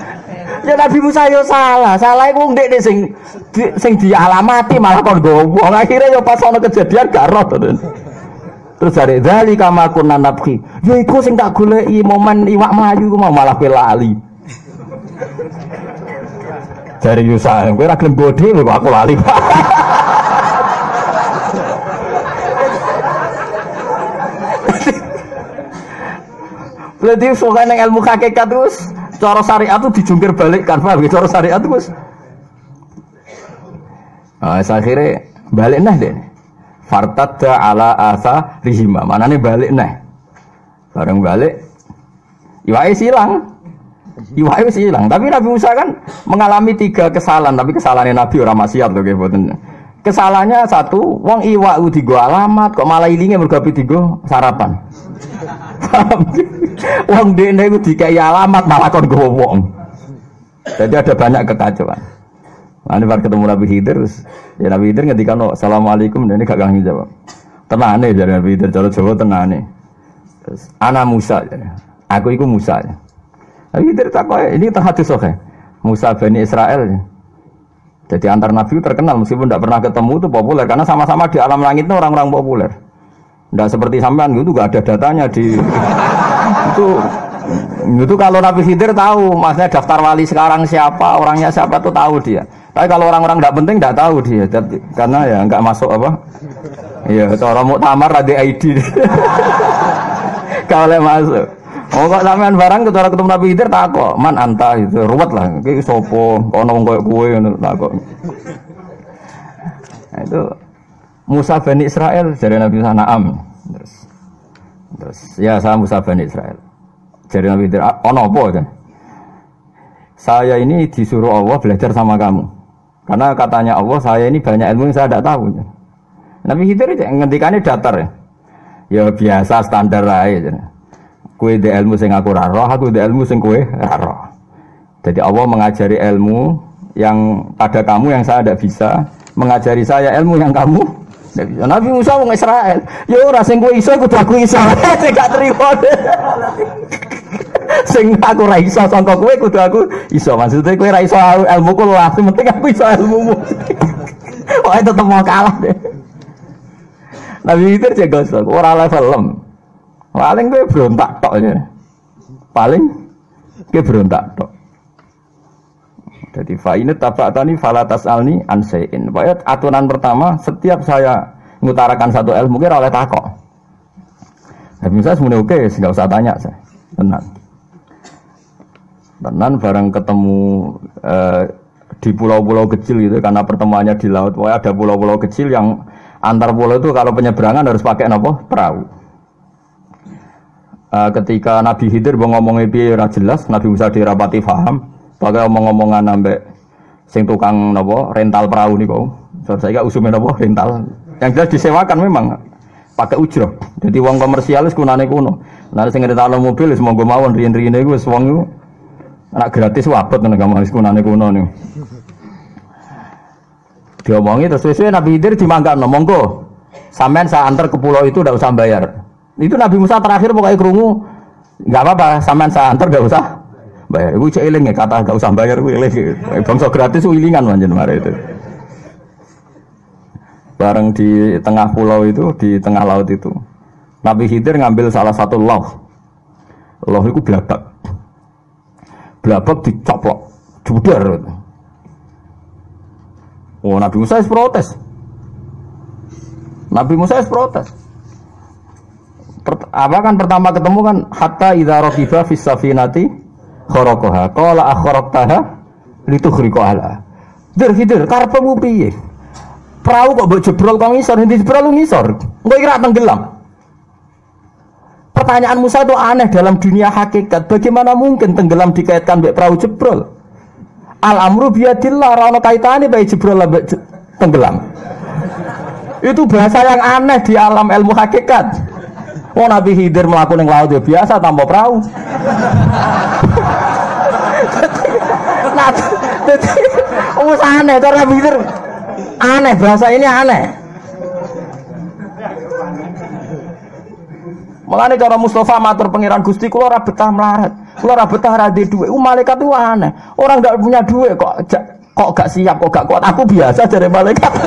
ya Nabi Musa yo salah, salah iku ndek sing di, sing dialamati malah kon ngomong. Akhirnya yo pas ana kejadian gak roh. Terus dari dari kama kunna nabki. Ya iku sing tak goleki momen iwak ku mau malah kowe lali. Dari Yusa, gelem bodhe lho kok aku lali. Berarti soalnya yang ilmu hakikat terus cara syariat itu dijungkir balik kan paham ya? cara syariat terus nah, akhirnya balik nah deh. Fartadda ala asa rihima. Mana nih balik nah bareng balik iwai silang iwai silang tapi Nabi Musa kan mengalami tiga kesalahan tapi kesalahannya Nabi orang maksiat tuh kayak kesalahannya satu wong iwa di gua alamat kok malah ilingnya mergapi tiga sarapan *laughs* wong dene iku dikai alamat malah kon gowo wong jadi ada banyak kekacauan Nah, ini ketemu Nabi Khidir, ya Nabi Khidir ngerti kan, Assalamualaikum, dan ini gak kangen jawab. Tenane jadi Nabi Khidir, cara Jawa tenane. Terus, anak Musa, jadi. aku itu Musa. Ya. Nabi Khidir tak ini terhadis oke. Musa Bani Israel. Ya. Jadi antar Nabi terkenal, meskipun tidak pernah ketemu itu populer, karena sama-sama di alam langit itu orang-orang populer. Tidak seperti sampean itu gak ada datanya di *laughs* itu itu kalau Nabi Khidir tahu, maksudnya daftar wali sekarang siapa, orangnya siapa tuh tahu dia. Tapi kalau orang-orang tidak penting tidak tahu dia, karena ya nggak masuk apa. Iya, cara mau tamar ada ID. *laughs* kalau masuk. Oh kok sampean barang ketara ketemu Nabi Khidir tak kok, man anta itu ruwet lah. Iki sopo, kono wong koyo kowe ngono tak kok. itu Musa Bani Israel dari Nabi Musa Naam. Terus, terus ya saya Musa Bani Israel. Dari Nabi Khidir, "Ah, ono apa kan? Saya ini disuruh Allah belajar sama kamu. Karena katanya Allah saya ini banyak ilmu yang saya tidak tahu. Nabi Khidir ngendikannya datar ya. Ya biasa standar aja. Kue de ilmu sing aku raro, aku de ilmu sing kue raro. Jadi Allah mengajari ilmu yang pada kamu yang saya tidak bisa, mengajari saya ilmu yang kamu. Nabi Musa wong Israel, ya ora sing kowe iso kudu aku iso. *laughs* Sing gak terima. *laughs* sing aku ra iso sangka kowe kudu aku iso. Maksudnya kowe ra iso ilmu ku lah, penting aku iso ilmumu. *laughs* Wah tetep mau kalah deh. Nabi itu aja gosok, ora level lem. Paling kowe berontak tok aja. Paling kowe berontak tok. Jadi fa'ini taba'tani falatas alni ansein. Pokoknya aturan pertama, setiap saya mengutarakan satu ilmu, kira oleh takok. Nah, misalnya semuanya oke, nggak usah tanya saya. Tenang. Tenang bareng ketemu eh, di pulau-pulau kecil gitu, karena pertemuannya di laut. Pokoknya ada pulau-pulau kecil yang antar pulau itu kalau penyeberangan harus pakai apa? Perahu. Eh, ketika Nabi Khidir mau ngomongnya piye ora jelas, Nabi Musa dirapati paham, pakai omong-omongan sampai sing tukang nopo rental perahu nih kok. So, saya usumin nopo rental. Yang jelas disewakan memang pakai ujroh. Jadi uang komersialis kunane kuno. Nah sing rental mobil wis monggo mawon riyen-riyene iku wis wong anak gratis wabot gampang wis kunane kuno nih. Diomongi terus sesuai Nabi Khidir dimanggakno monggo. Sampean saya antar ke pulau itu udah usah bayar. Itu Nabi Musa terakhir pokoknya kerungu nggak apa-apa, sampean saya antar gak usah bayar. Ibu cek ya kata gak usah bayar gue eling. *laughs* Bangsa gratis wilingan manjen mare itu. Bareng di tengah pulau itu, di tengah laut itu. Nabi Khidir ngambil salah satu loh. Loh itu belabak. Belabak dicoplok. Judar. Oh Nabi Musa es protes. Nabi Musa es protes. Per- apa kan pertama ketemu kan hatta idza raqiba fis safinati kharaquha qala akhraqtaha litukhriqa ala dir hidir karepmu piye perahu kok mbok jebrol kok ngisor ndi jebrol ngisor engko kira tenggelam Pertanyaan Musa itu aneh dalam dunia hakikat. Bagaimana mungkin tenggelam dikaitkan mbek perahu jebrol? Al amru biadillah ora ono kaitane bae jebrol je- tenggelam. Itu bahasa yang aneh di alam ilmu hakikat. Oh Nabi Khidir melakukan yang laut ya biasa tanpa perahu. nah, oh, aneh cara Nabi Khidir aneh bahasa ini aneh. Makanya cara Mustafa matur pangeran Gusti kula ora betah melarat. Kula ora betah ra duwe. Uh, malaikat itu aneh. Orang nggak punya duit kok kok gak siap kok gak kuat. Aku biasa dari malaikat. *laughs*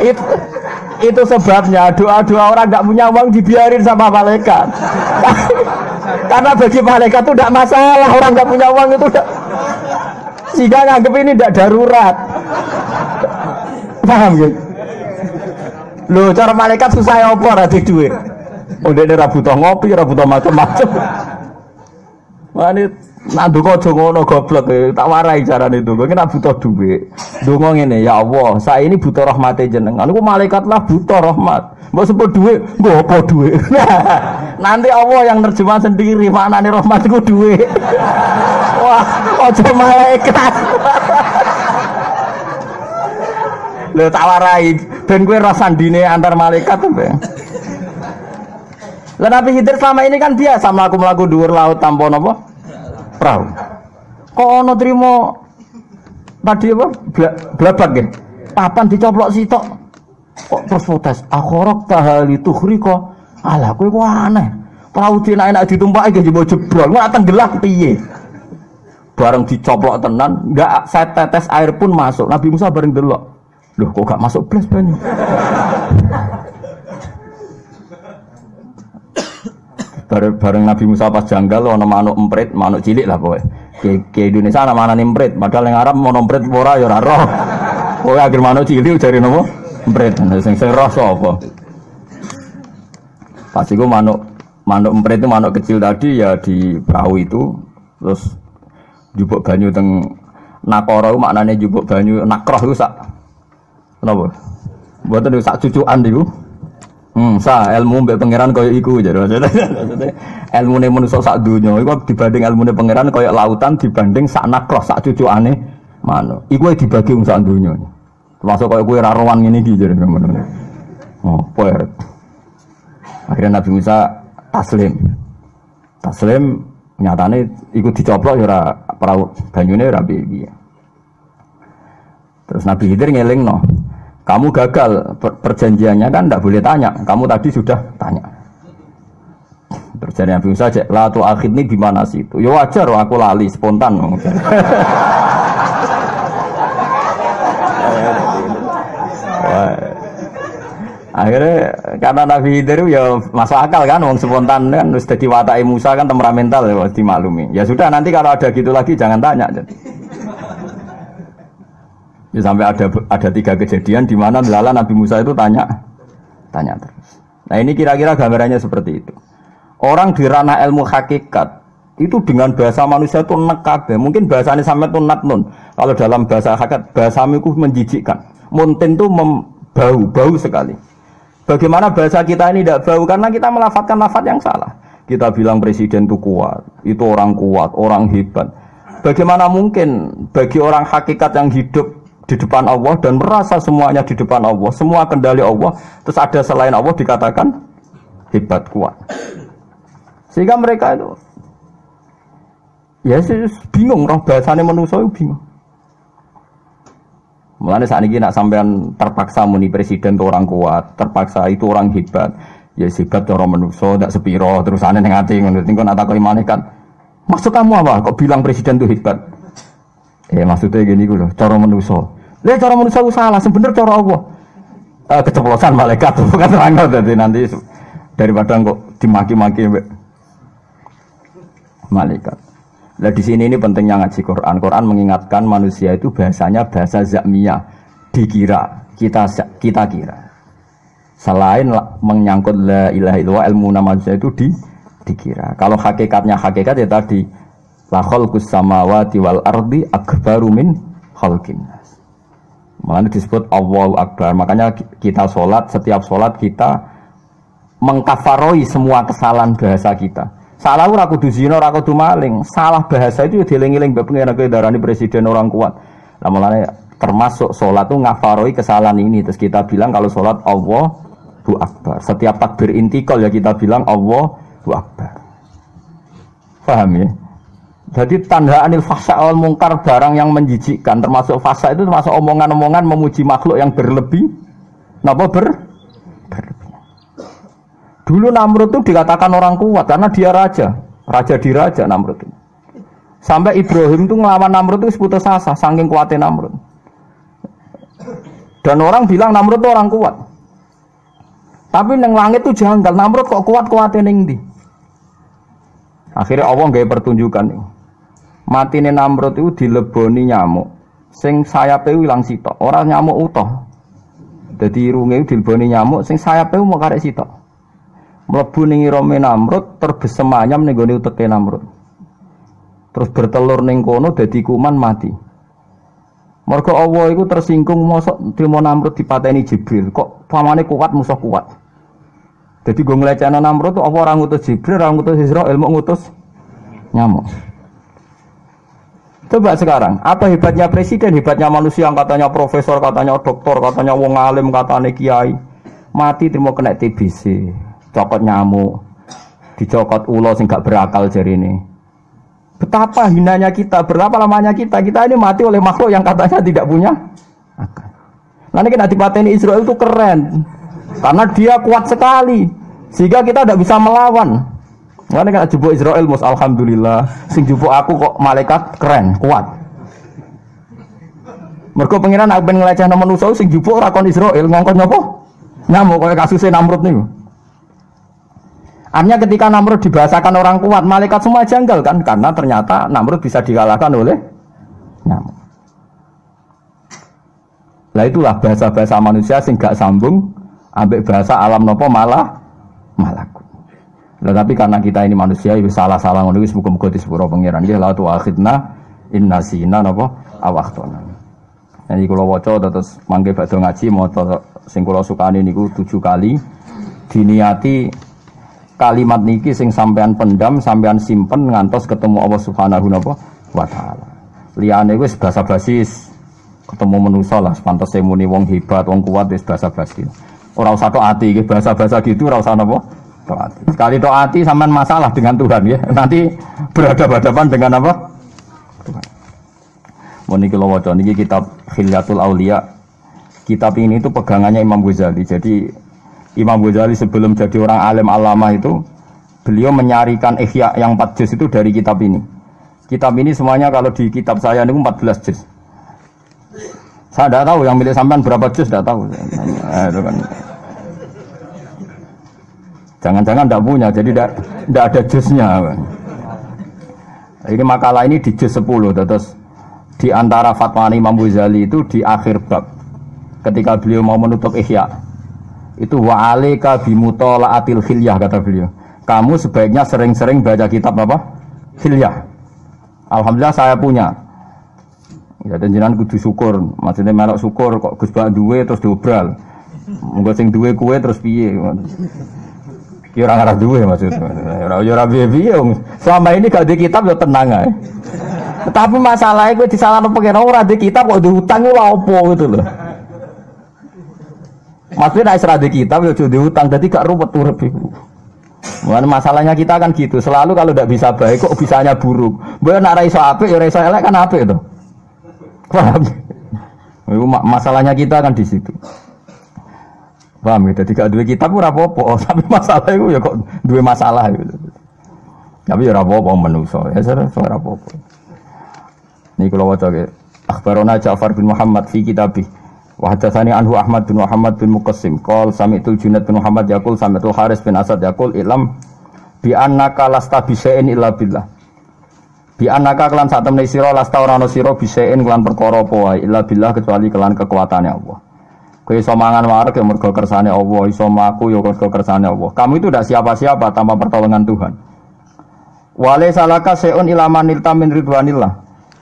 itu itu sebabnya doa-doa orang nggak punya uang dibiarin sama malaikat. *laughs* Karena bagi malaikat itu tidak masalah orang nggak punya uang itu udah sehingga nganggep ini tidak darurat. Paham gitu? Loh, cara malaikat susah ya apa di duit. Oh, ora butuh ngopi, ora butuh macam-macam. Mane nak ndonga aja ngono goblok tak warai carane ndonga. Ki nak butuh duit. Ndonga ngene, ya Allah, saya ini butuh rahmate jenengan. Iku malaikat lah butuh rahmat. Mbok sebut duit, mbok apa duit? *laughs* Nanti Allah yang nerjemah sendiri maknane rahmat iku duit. *laughs* Wah, aja malaikat. *laughs* Lho tak warai, ben kowe ora sandine antar malaikat Bang. Lah Nabi Khidir selama ini kan biasa melaku-melaku dhuwur laut tanpa napa? Perahu. Kok ono trimo tadi apa? Bla- Blabak ya. Papan dicoplok sitok. Kok terus protes? Akhorok tahali tuhriko. Alah kowe kok aneh. Perahu dina enak ditumpaki ge jebol jebrol. Ora tenggelam piye? Bareng dicoplok tenan, enggak setetes air pun masuk. Nabi Musa bareng delok. Loh kok gak masuk blas banyu? Bareng, bareng Nabi Musa pas janggal ono manuk emprit, manuk cilik lah pokoknya. Ke, ke Indonesia ana manane emprit, padahal yang Arab mau emprit ora ya ora roh. Pokoknya akhir manuk cilik jare nopo? Emprit. Nah, Sing sing roh sapa? Pas iku manuk manuk emprit itu manuk kecil tadi ya di perahu itu terus jupuk banyu teng Nakoro maknane jupuk banyu nakroh iku sak. Mboten iku sak cucukan niku. Hmm, sa ilmu mbek pangeran koyo iku jadi *laughs* maksudnya. ilmune manusa sak donya iku dibanding ilmune pangeran koyo lautan dibanding sak nakroh sak cucukane mana. Iku dibagi wong sak donya. Termasuk koyo kowe ra rowan ngene iki jadi ngono. Oh, poer. Akhirnya Nabi Musa taslim. Taslim nyatane ikut dicoplok ya ora perahu banyune ora piye. Terus Nabi Khidir ngeling no. Kamu gagal per perjanjiannya kan tidak boleh tanya. Kamu tadi sudah tanya. Jadi Nabi Musa cek, lah tuh akhir ini gimana sih itu? Ya wajar, aku lali spontan. *laughs* Akhirnya karena Nabi Khidir ya masuk akal kan, wong spontan kan, terus jadi Musa kan temperamental ya dimaklumi. Ya sudah nanti kalau ada gitu lagi jangan tanya. Ya sampai ada ada tiga kejadian di mana lala Nabi Musa itu tanya, tanya terus. Nah ini kira-kira gambarannya seperti itu. Orang di ranah ilmu hakikat itu dengan bahasa manusia itu nekabe. Mungkin bahasanya sampai itu natnun. Kalau dalam bahasa hakikat bahasa itu menjijikkan. Muntin itu bau, bau sekali. Bagaimana bahasa kita ini tidak bau? Karena kita melafatkan lafat yang salah. Kita bilang presiden itu kuat, itu orang kuat, orang hebat. Bagaimana mungkin bagi orang hakikat yang hidup di depan Allah dan merasa semuanya di depan Allah, semua kendali Allah, terus ada selain Allah dikatakan hebat kuat. Sehingga mereka itu ya bingung roh bahasanya manusia bingung. Mulanya saat ini nak sampean terpaksa muni presiden itu orang kuat, terpaksa itu orang hebat. Ya hebat orang manusia, tidak sepiro, terus aneh ngati, ngerti kan atau kan. Maksud kamu apa? Kok bilang presiden itu hebat? Eh maksudnya gini gue loh, cara manusia. Lihat cara manusia itu salah, sebenarnya cara Allah. Uh, keceplosan malaikat *laughs* bukan terang jadi nanti daripada kok dimaki-maki malaikat. Nah di sini ini pentingnya ngaji Quran. Quran mengingatkan manusia itu bahasanya bahasa zakmiyah, dikira, kita kita kira. Selain menyangkut la ilaha illallah ilmu nama manusia itu di dikira. Kalau hakikatnya hakikat ya tadi la khalqus samawati wal ardi akbaru min khalqin Makanya disebut Allahu Akbar. Makanya kita sholat, setiap sholat kita mengkafaroi semua kesalahan bahasa kita. Salah ora kudu zina, ora kudu maling. Salah bahasa itu ya dieling-eling mbek pengen darani presiden orang kuat. Lah mulane termasuk sholat itu ngafaroi kesalahan ini. Terus kita bilang kalau sholat Allahu Akbar. Setiap takbir intikal ya kita bilang Allahu Akbar. Paham ya? Jadi tanda anil fasa awal mungkar barang yang menjijikkan termasuk fasa itu termasuk omongan-omongan memuji makhluk yang berlebih. Napa ber? berlebih. Dulu Namrud itu dikatakan orang kuat karena dia raja, raja di raja Namrud itu. Sampai Ibrahim itu ngelawan Namrud itu seputus asa, saking kuatnya Namrud. Dan orang bilang Namrud itu orang kuat. Tapi neng langit itu janggal, Namrud kok kuat-kuatnya neng di. Akhirnya Allah nggak pertunjukan nih matine Namrud itu dileboni nyamuk. Sing sayape ilang sitok. Orang nyamuk utuh. Jadi irunge dileboni nyamuk sing sayape mau karek sitok. Mlebu ning irome Namrud terbesem ayam ning Namrud. Terus bertelur ning kono dadi kuman mati. Mergo Allah itu tersinggung mosok trimo Namrud dipateni Jibril. Kok pamane kuat musuh kuat? Jadi gue ngelecehkan Namrud tuh apa orang ngutus Jibril orang ngutus Israel mau ngutus nyamuk Coba sekarang, apa hebatnya presiden, hebatnya manusia yang katanya profesor, katanya doktor, katanya wong alim, katanya kiai. Mati terima kena TBC, cokot nyamuk, dicokot ulo sing gak berakal jari ini. Betapa hinanya kita, berapa lamanya kita, kita ini mati oleh makhluk yang katanya tidak punya akal. Nanti kita dipateni Israel itu keren, karena dia kuat sekali, sehingga kita tidak bisa melawan. Mana kan jupuk Israel mus alhamdulillah. Sing jupuk aku kok malaikat keren, kuat. Mergo pengiran aku ben ngelecehno manusa sing jupuk ora kon Israel ngongkon napa? Nyamuk kaya kasusnya Namrud nih. Artinya ketika Namrud dibahasakan orang kuat, malaikat semua janggal kan? Karena ternyata Namrud bisa dikalahkan oleh nyamuk. Lah itulah bahasa-bahasa manusia sing gak sambung ambek bahasa alam nopo malah malak. Nah, tapi karena kita ini manusia, itu salah-salah ngono wis muga-muga disepuro pangeran. Ya la tu akhidna inna sina napa? Awahtona jadi kalau waca terus mangke badhe ngaji maca sing kula sukani niku tujuh kali. Diniati kalimat niki sing sampean pendam sampean simpen ngantos ketemu Allah Subhanahu wa taala. Liyane wis basa-basis ketemu manusa lah. Pantes muni wong hebat wong kuat wis basa-basi. Ora usah tok ati bahasa-bahasa gitu ora usah napa taati. Sekali taati sampean masalah dengan Tuhan ya. Nanti berhadapan-hadapan dengan apa? Tuhan. Mau niki kitab Khilyatul Aulia. Kitab ini itu pegangannya Imam Ghazali. Jadi Imam Ghazali sebelum jadi orang alim alama itu beliau menyarikan ihya yang 4 juz itu dari kitab ini. Kitab ini semuanya kalau di kitab saya ini 14 juz. Saya tidak tahu yang milik sampean berapa juz tidak tahu. Nah, itu kan. Jangan-jangan tidak punya, jadi tidak ada jusnya. Ini makalah ini di juz 10, terus di antara fatwa Imam Ghazali itu di akhir bab ketika beliau mau menutup ihya. Itu wa alika bimutolaatil khilyah kata beliau. Kamu sebaiknya sering-sering baca kitab apa? Khilyah. Alhamdulillah saya punya. Ya dan jenengan kudu syukur. Maksudnya melok syukur kok Gus Bak duwe terus diobral. Monggo sing duwe kue terus piye Ya ora ngarah duwe maksudnya. Ora ya ora piye Selama ini gak di kitab ya tenang ae. Tapi masalahnya gue disalahno pengen ora di kitab kok diutang lho apa gitu loh. Maksudnya nek di kitab ya diutang jadi gak ruwet urip iku. Bukan masalahnya kita kan gitu. Selalu kalau tidak bisa baik kok bisanya buruk. Boleh nak raiso apik ya raiso elek kan apik itu. Paham? Masalahnya kita kan di situ. Paham ya? Jadi gak dua kitab ora apa-apa, *laughs* tapi masalah itu ya kok dua masalah gitu. Tapi ya ora apa-apa ya ora apa-apa. Kalau waca ke Akhbarona Ja'far bin Muhammad fi kitabih Wa anhu Ahmad bin Muhammad bin Muqassim qol sami'tul Junaid bin Muhammad yaqul sami'tul Haris bin Asad yaqul ilam bi annaka lasta bi syai'in illa billah Bi annaka kelan sak temne sira lasta ora ana sira bi syai'in kelan perkara apa illa billah kecuali kelan kekuatane Allah Kowe iso mangan wareg ya mergo kersane Allah, iso maku ya mergo kersane Allah. Kamu itu tidak siapa-siapa tanpa pertolongan Tuhan. Wale salaka seun ilaman nilta min ridwanillah.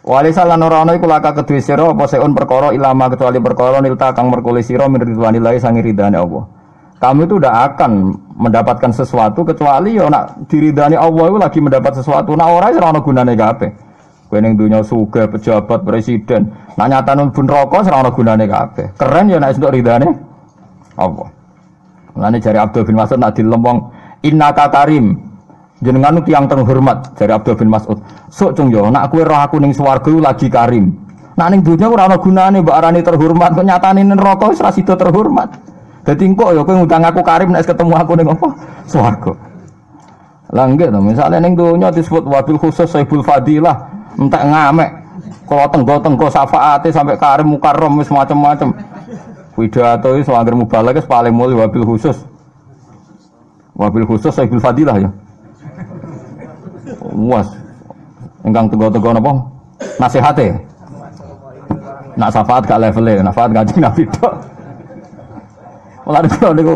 Wale salan ora ana iku laka kedue sira apa seun perkara ilama kecuali perkara nilta kang merkule sira min ridwanillah sangi ridane Allah. Kamu itu tidak akan mendapatkan sesuatu kecuali ya nak diridani Allah itu lagi mendapat sesuatu. Nah ora ora ana gunane kabeh. Kowe ning sugih pejabat presiden, nak nyatane bun rokok ora ana gunane kabeh. Keren ya nek entuk ridane Allah. Mulane jari Abdul bin Mas'ud nak dilempong innaka karim. Jenengan tiang terhormat jari Abdul bin Mas'ud. Sok cung yo nak kowe roh aku ning swarga lagi karim. Nak ning donya ora ana gunane mbok arani terhormat, kok nyatane ning neraka ra sida terhormat. Dadi engko ya kowe ngundang aku karim nek ketemu aku ning apa? Swarga. Lah nggih to, misale ning disebut wabil khusus saibul fadilah, entek ngamek. Kalau tenggo-tenggo syafaate sampai karim mukarram wis macam-macam. Pidato itu selanggar mubalak paling mulia wabil khusus. Wabil khusus Sayyidul Fadilah ya. Was. Engkang tenggo-tenggo napa? Nasihate. Nak syafaat gak levelnya, syafaat gak Nabi tok. Mulane kula niku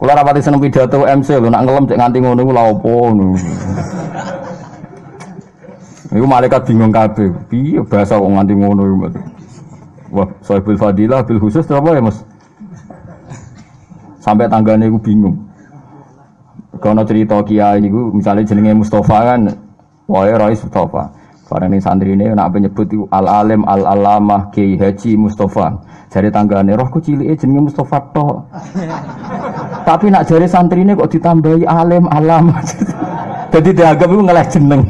kula rapati seneng pidato MC lho, nak ngelem cek nganti ngono iku lha. Iku malaikat bingung kabeh. Piye bahasa kok nganti ngono iku. Wah, Sohibul Fadilah bil khusus apa ya, Mas? Sampai tanggane iku bingung. Kalau cerita kiai ini, misalnya jenenge Mustafa kan, wae Roy Mustafa. Karena ini santri ini nak penyebut itu al alim al alamah kiai haji Mustafa. Jadi tanggane roh ku cilik jenenge Mustafa to. Tapi nak jari santri ini kok ditambahi alim alamah. *laughs* Jadi dianggap itu ngeleh jeneng.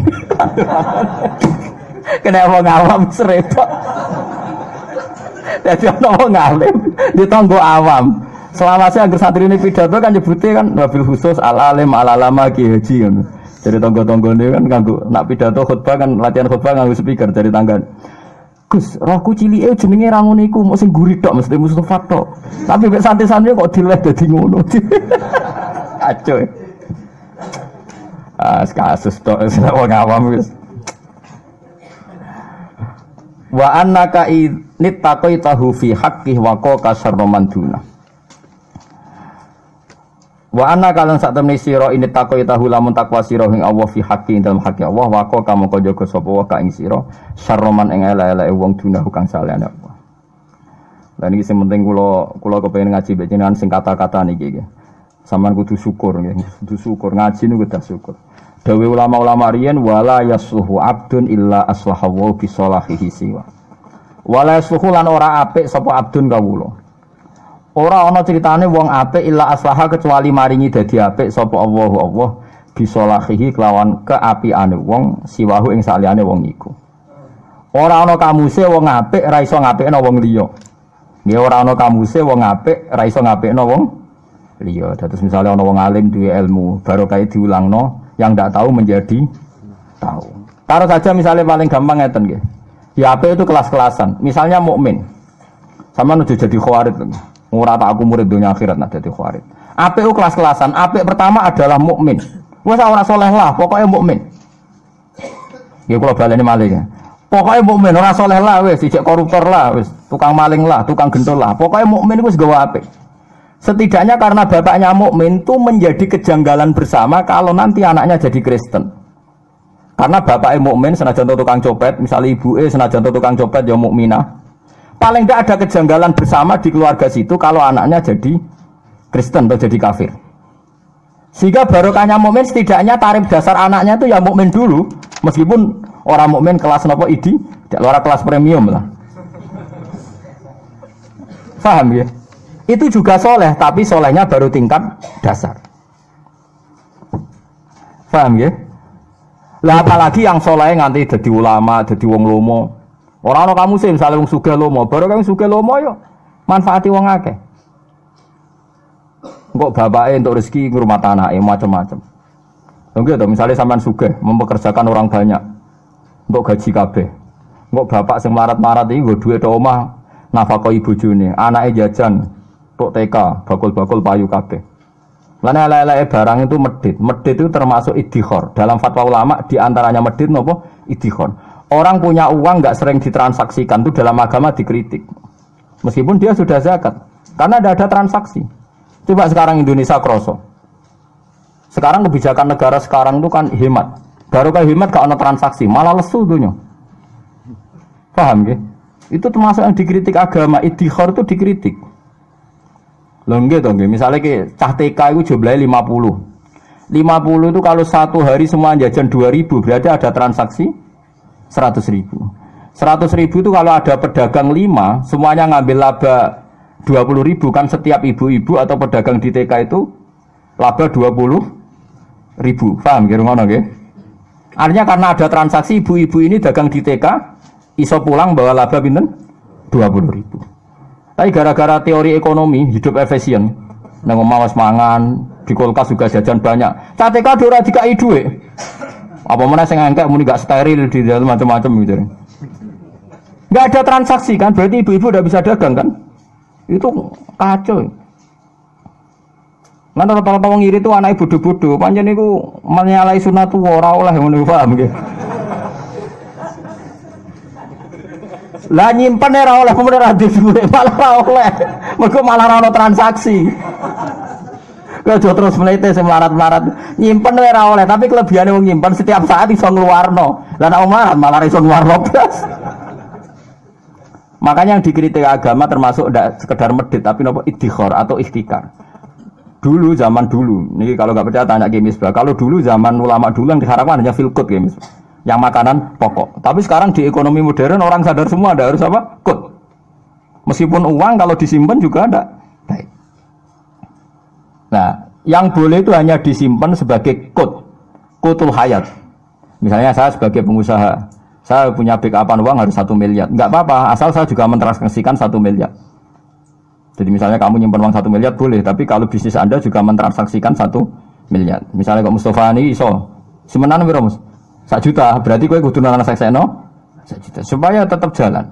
*laughs* Kena mau ngawam serepot. Jadi orang mau ngalim, ditonggo awam. Agar santri ini pidato kan nyebutnya kan mobil khusus al alim al alama ki haji kan. Jadi tonggo-tonggo ini kan nganggu nak pidato khutbah kan latihan khutbah nganggu speaker dari tangga. Gus, rohku cili eh jenenge rangun iku mau sing mesti Mustafa tok. Tapi mek santri-santri kok dileh dadi ngono. *laughs* Acuh. Ah, kasus tok *laughs* wong awam wis. Wa annaka nittaqaitahu fi haqqih wa qaka syarra man duna. Wa anna kalan sak temne sira ini takoi tahu lamun takwa sira ing Allah fi haqqi ing dalem haqqi Allah wa ko kamu kau jaga sapa wa ka ing sira syarroman ing ele-ele wong dunahu kang salehane Allah. Lah niki sing penting kula kula kepengin ngaji mbek jenengan sing kata-kata niki nggih. Saman kudu syukur nggih, kudu syukur ngaji niku kudu syukur. Dawe ulama-ulama riyen wala yasluhu abdun illa aslahawu bi salahihi siwa. Wala yasluhu lan ora apik sapa abdun kawula. Ora ana critane wong apik illa aslaha kecuali maringi dadi apik sapa Allahu Allah bi salahihi kelawan keapiane wong siwahu ing saliyane wong iku. Ora ana kamuse wong apik ra iso ngapikno wong liya. Nggih ora ana kamuse wong apik ra iso ngapikno wong liya. Dados misalnya ana wong alim duwe ilmu, baru kayak diulangno, yang tidak tahu menjadi tahu. Taruh saja misalnya paling gampang ngeten nggih. Di AP itu kelas-kelasan. Misalnya mukmin. Sama nuju jadi khawarid. Ora tak aku murid dunia akhirat nah jadi khawarid. AP itu kelas-kelasan. AP pertama adalah mukmin. Wes ora soleh lah, pokoknya mukmin. Ya kalau baleni maling ya. Pokoknya mukmin ora soleh lah wes, ijek koruptor lah wes, tukang maling lah, tukang gentol lah. Pokoknya mukmin wis gawa apik. Setidaknya karena bapaknya mukmin itu menjadi kejanggalan bersama kalau nanti anaknya jadi Kristen. Karena bapaknya mukmin senajan tukang copet, misalnya ibu eh senajan tukang copet ya mukminah. Paling tidak ada kejanggalan bersama di keluarga situ kalau anaknya jadi Kristen atau jadi kafir. Sehingga barokahnya mukmin setidaknya tarif dasar anaknya itu ya mukmin dulu, meskipun orang mukmin kelas nopo idi, luar kelas premium lah. Paham ya? Itu juga soleh, tapi solehnya baru tingkat dasar. Paham ya? Lah apalagi yang soleh nganti jadi ulama, jadi wong lomo. Orang orang kamu sih misalnya wong suge lomo, baru kamu suge lomo yo manfaati wong akeh. Kok bapaknya untuk rezeki ngurmat anaknya macam-macam. Enggak tuh misalnya sampean suge mempekerjakan orang banyak untuk gaji kabeh. Kok bapak sing marat-marat iki nggo do omah nafkah ibu june, anaknya jajan tok TK, bakul-bakul payu kabeh. Lan ele barang itu medit. Medit itu termasuk idihor. Dalam fatwa ulama di antaranya medit nopo idihor. Orang punya uang nggak sering ditransaksikan itu dalam agama dikritik. Meskipun dia sudah zakat. Karena tidak ada transaksi. Coba sekarang Indonesia kroso. Sekarang kebijakan negara sekarang itu kan hemat. Baru kayak hemat gak ada transaksi, malah lesu dunia. Paham ya? Itu termasuk yang dikritik agama, idihor itu dikritik. Loh enggak dong, misalnya ke cah TK itu jumlahnya 50. 50 itu kalau satu hari semua jajan 2000 berarti ada transaksi 100 ribu. 100 ribu itu kalau ada pedagang 5 semuanya ngambil laba 20 ribu kan setiap ibu-ibu atau pedagang di TK itu laba 20 ribu. Paham kira ngono nggih? Artinya karena ada transaksi ibu-ibu ini dagang di TK iso pulang bawa laba pinten 20 ribu. Tapi gara-gara teori ekonomi hidup efisien, nang mawas mangan, di kulkas juga jajan banyak. Catek ora dikai dhuwit. Apa mana sing engkek muni gak steril di dalam macam-macam gitu. Gak ada transaksi kan, berarti ibu-ibu udah bisa dagang kan? Itu kacau. Nanti rata-rata wong iri itu anak bodoh-bodoh, panjang itu menyalai sunat ora oleh ngono paham nggih. Lah nyimpen ora oleh kemudian ra duwe malah oleh. Mergo malah ora transaksi. Kau terus melete sing melarat-melarat nyimpen ora oleh, tapi kelebihannya wong nyimpen setiap saat iso ngeluarno. Lah nek omah malah iso ngeluarno blas. Makanya yang dikritik agama termasuk tidak sekedar medit tapi nopo idikhor atau ikhtikar. Dulu zaman dulu, ini kalau nggak percaya tanya Gemis Kalau dulu zaman ulama dulu yang diharapkan hanya filkut Gemis yang makanan pokok. Tapi sekarang di ekonomi modern orang sadar semua ada harus apa? Kut. Meskipun uang kalau disimpan juga ada. Baik. Nah, yang boleh itu hanya disimpan sebagai kut. Kutul hayat. Misalnya saya sebagai pengusaha, saya punya backupan uang harus satu miliar. Enggak apa-apa, asal saya juga mentransaksikan satu miliar. Jadi misalnya kamu nyimpan uang satu miliar boleh, tapi kalau bisnis anda juga mentransaksikan satu miliar. Misalnya kok Mustafa ini iso, semenan berapa satu juta, berarti kue kudu nana sekseno satu juta supaya tetap jalan.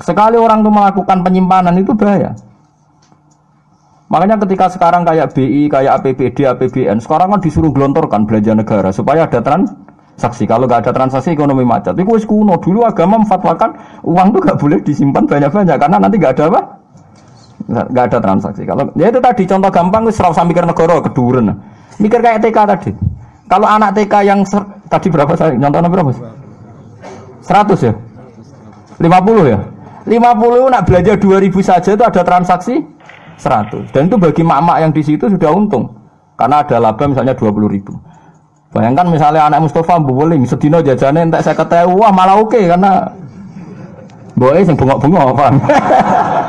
Sekali orang itu melakukan penyimpanan itu bahaya. Makanya ketika sekarang kayak BI, kayak APBD, APBN, sekarang kan disuruh gelontorkan belanja negara supaya ada transaksi. Kalau nggak ada transaksi ekonomi macet. Itu wis kuno. Dulu agama memfatwakan uang itu nggak boleh disimpan banyak-banyak karena nanti nggak ada apa? nggak ada transaksi. Kalau ya itu tadi contoh gampang wis usah mikir negara keduren. Mikir kayak TK tadi. Kalau anak TK yang ser- tadi berapa saya contohnya berapa? 100 ya? 50 ya? 50 nak belanja 2000 saja itu ada transaksi 100. Dan itu bagi mak-mak yang di situ sudah untung. Karena ada laba misalnya 20 ribu. Bayangkan misalnya anak Mustafa boleh sedino jajannya entek saya ketahui wah malah oke karena boleh sing bengok-bengok paham. *laughs*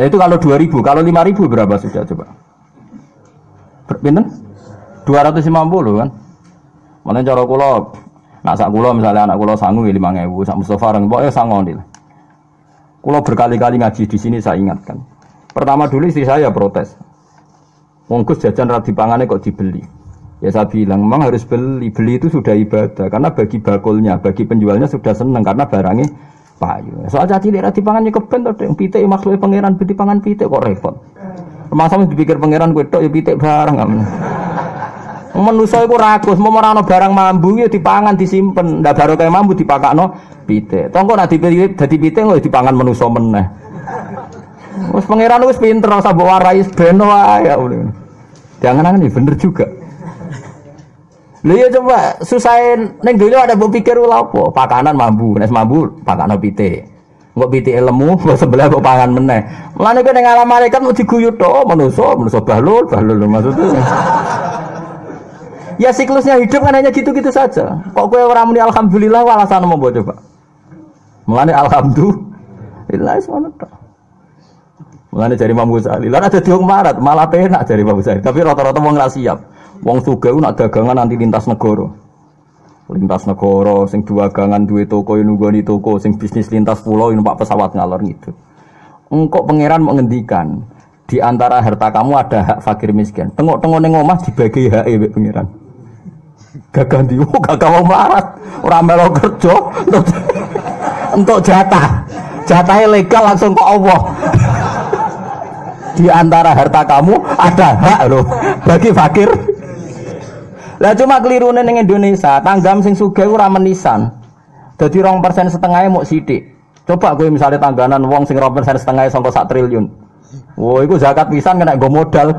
Nah, itu kalau 2000, kalau 5000 berapa sudah coba? Pinten? 250 kan? Mana cara kula nak sak kula misalnya anak kula sangu ya 5000, sak Mustafa orang pokoke sangon. Kula berkali-kali ngaji di sini saya ingatkan. Pertama dulu istri saya protes. Wong Gus jajan ra dipangane kok dibeli. Ya saya bilang memang harus beli. Beli itu sudah ibadah karena bagi bakulnya, bagi penjualnya sudah seneng karena barangnya payu. Soal caci lek ra dipangan ya keben to, yang pitik maksudnya pangeran beli pangan pitik kok repot. Masa mesti dipikir pangeran kowe tok ya pitik barang. Manusa iku ragus, mau ana barang mambu ya dipangan disimpen. Ndak baru kayak mambu dipakakno pitik. Tongko nak dipilih dadi pitik kok dipangan manusa meneh. Wes pangeran wis pinter ora mbok warai ben wae ya udah. Jangan-jangan ya bener juga. Lha ya coba susahin ning donya ada mbok pikir lha apa? Pakanan mambu, nek mambu pakakno pitik. Engko pitike lemu, *laughs* mbok sebelah mbok pangan meneh. Mulane kene ngalam malaikat mau diguyut tok manusa, manusa bahlul, bahlul maksudnya. *laughs* Ya siklusnya hidup kan hanya gitu-gitu saja. Kok kowe ora muni alhamdulillah alasan mau mbok coba? Mulane alhamdulillah semono tok. Mulane dari Imam Ghazali, lan ada diung marat, malah penak dari Imam Ghazali. Tapi rata-rata wong ora siap. Wong sugih nak dagangan nanti lintas negara. Lintas negara sing dagangan duwe toko yo nunggoni toko, sing bisnis lintas pulau numpak pesawat ngalor gitu. Engkok pangeran mau ngendikan di antara harta kamu ada hak fakir miskin. Tengok-tengok ning omah dibagi hak e pangeran. Gagah ndi? Oh, gagah wong melarat. Ora melo kerja untuk *laughs* jatah. Jatahnya legal langsung ke Allah di antara harta kamu ada hak loh bagi fakir. Lah cuma keliru ning Indonesia, tanggam sing sugih ora menisan. Dadi rong persen setengahnya mau sidik. Coba gue misalnya tangganan wong sing rong persen setengahnya sangka sak triliun. Wah, itu zakat pisan kena gue modal.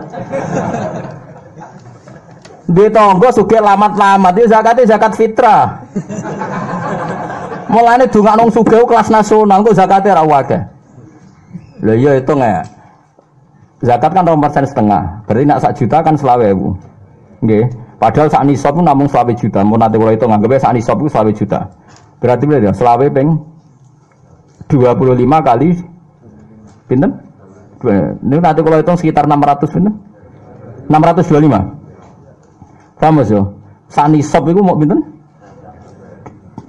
Di tonggo sugih lamat-lamat, itu zakatnya zakat fitrah. Mulane dongak nang sugih kelas nasional, kok zakatnya ra akeh. Lah iya itu nggak. Zakat kan rong persen setengah. Berarti nak sak juta kan selawe bu. Nggih. Padahal sak nisab pun namung selawe juta. Mau nanti kalau itu nganggepnya sak nisab itu selawe juta. Berarti berarti ya, selawe peng 25 kali pinten? Ini nanti kalau hitung sekitar 600 pinten? 625. Paham Mas yo? Sak nisab itu mau pinten?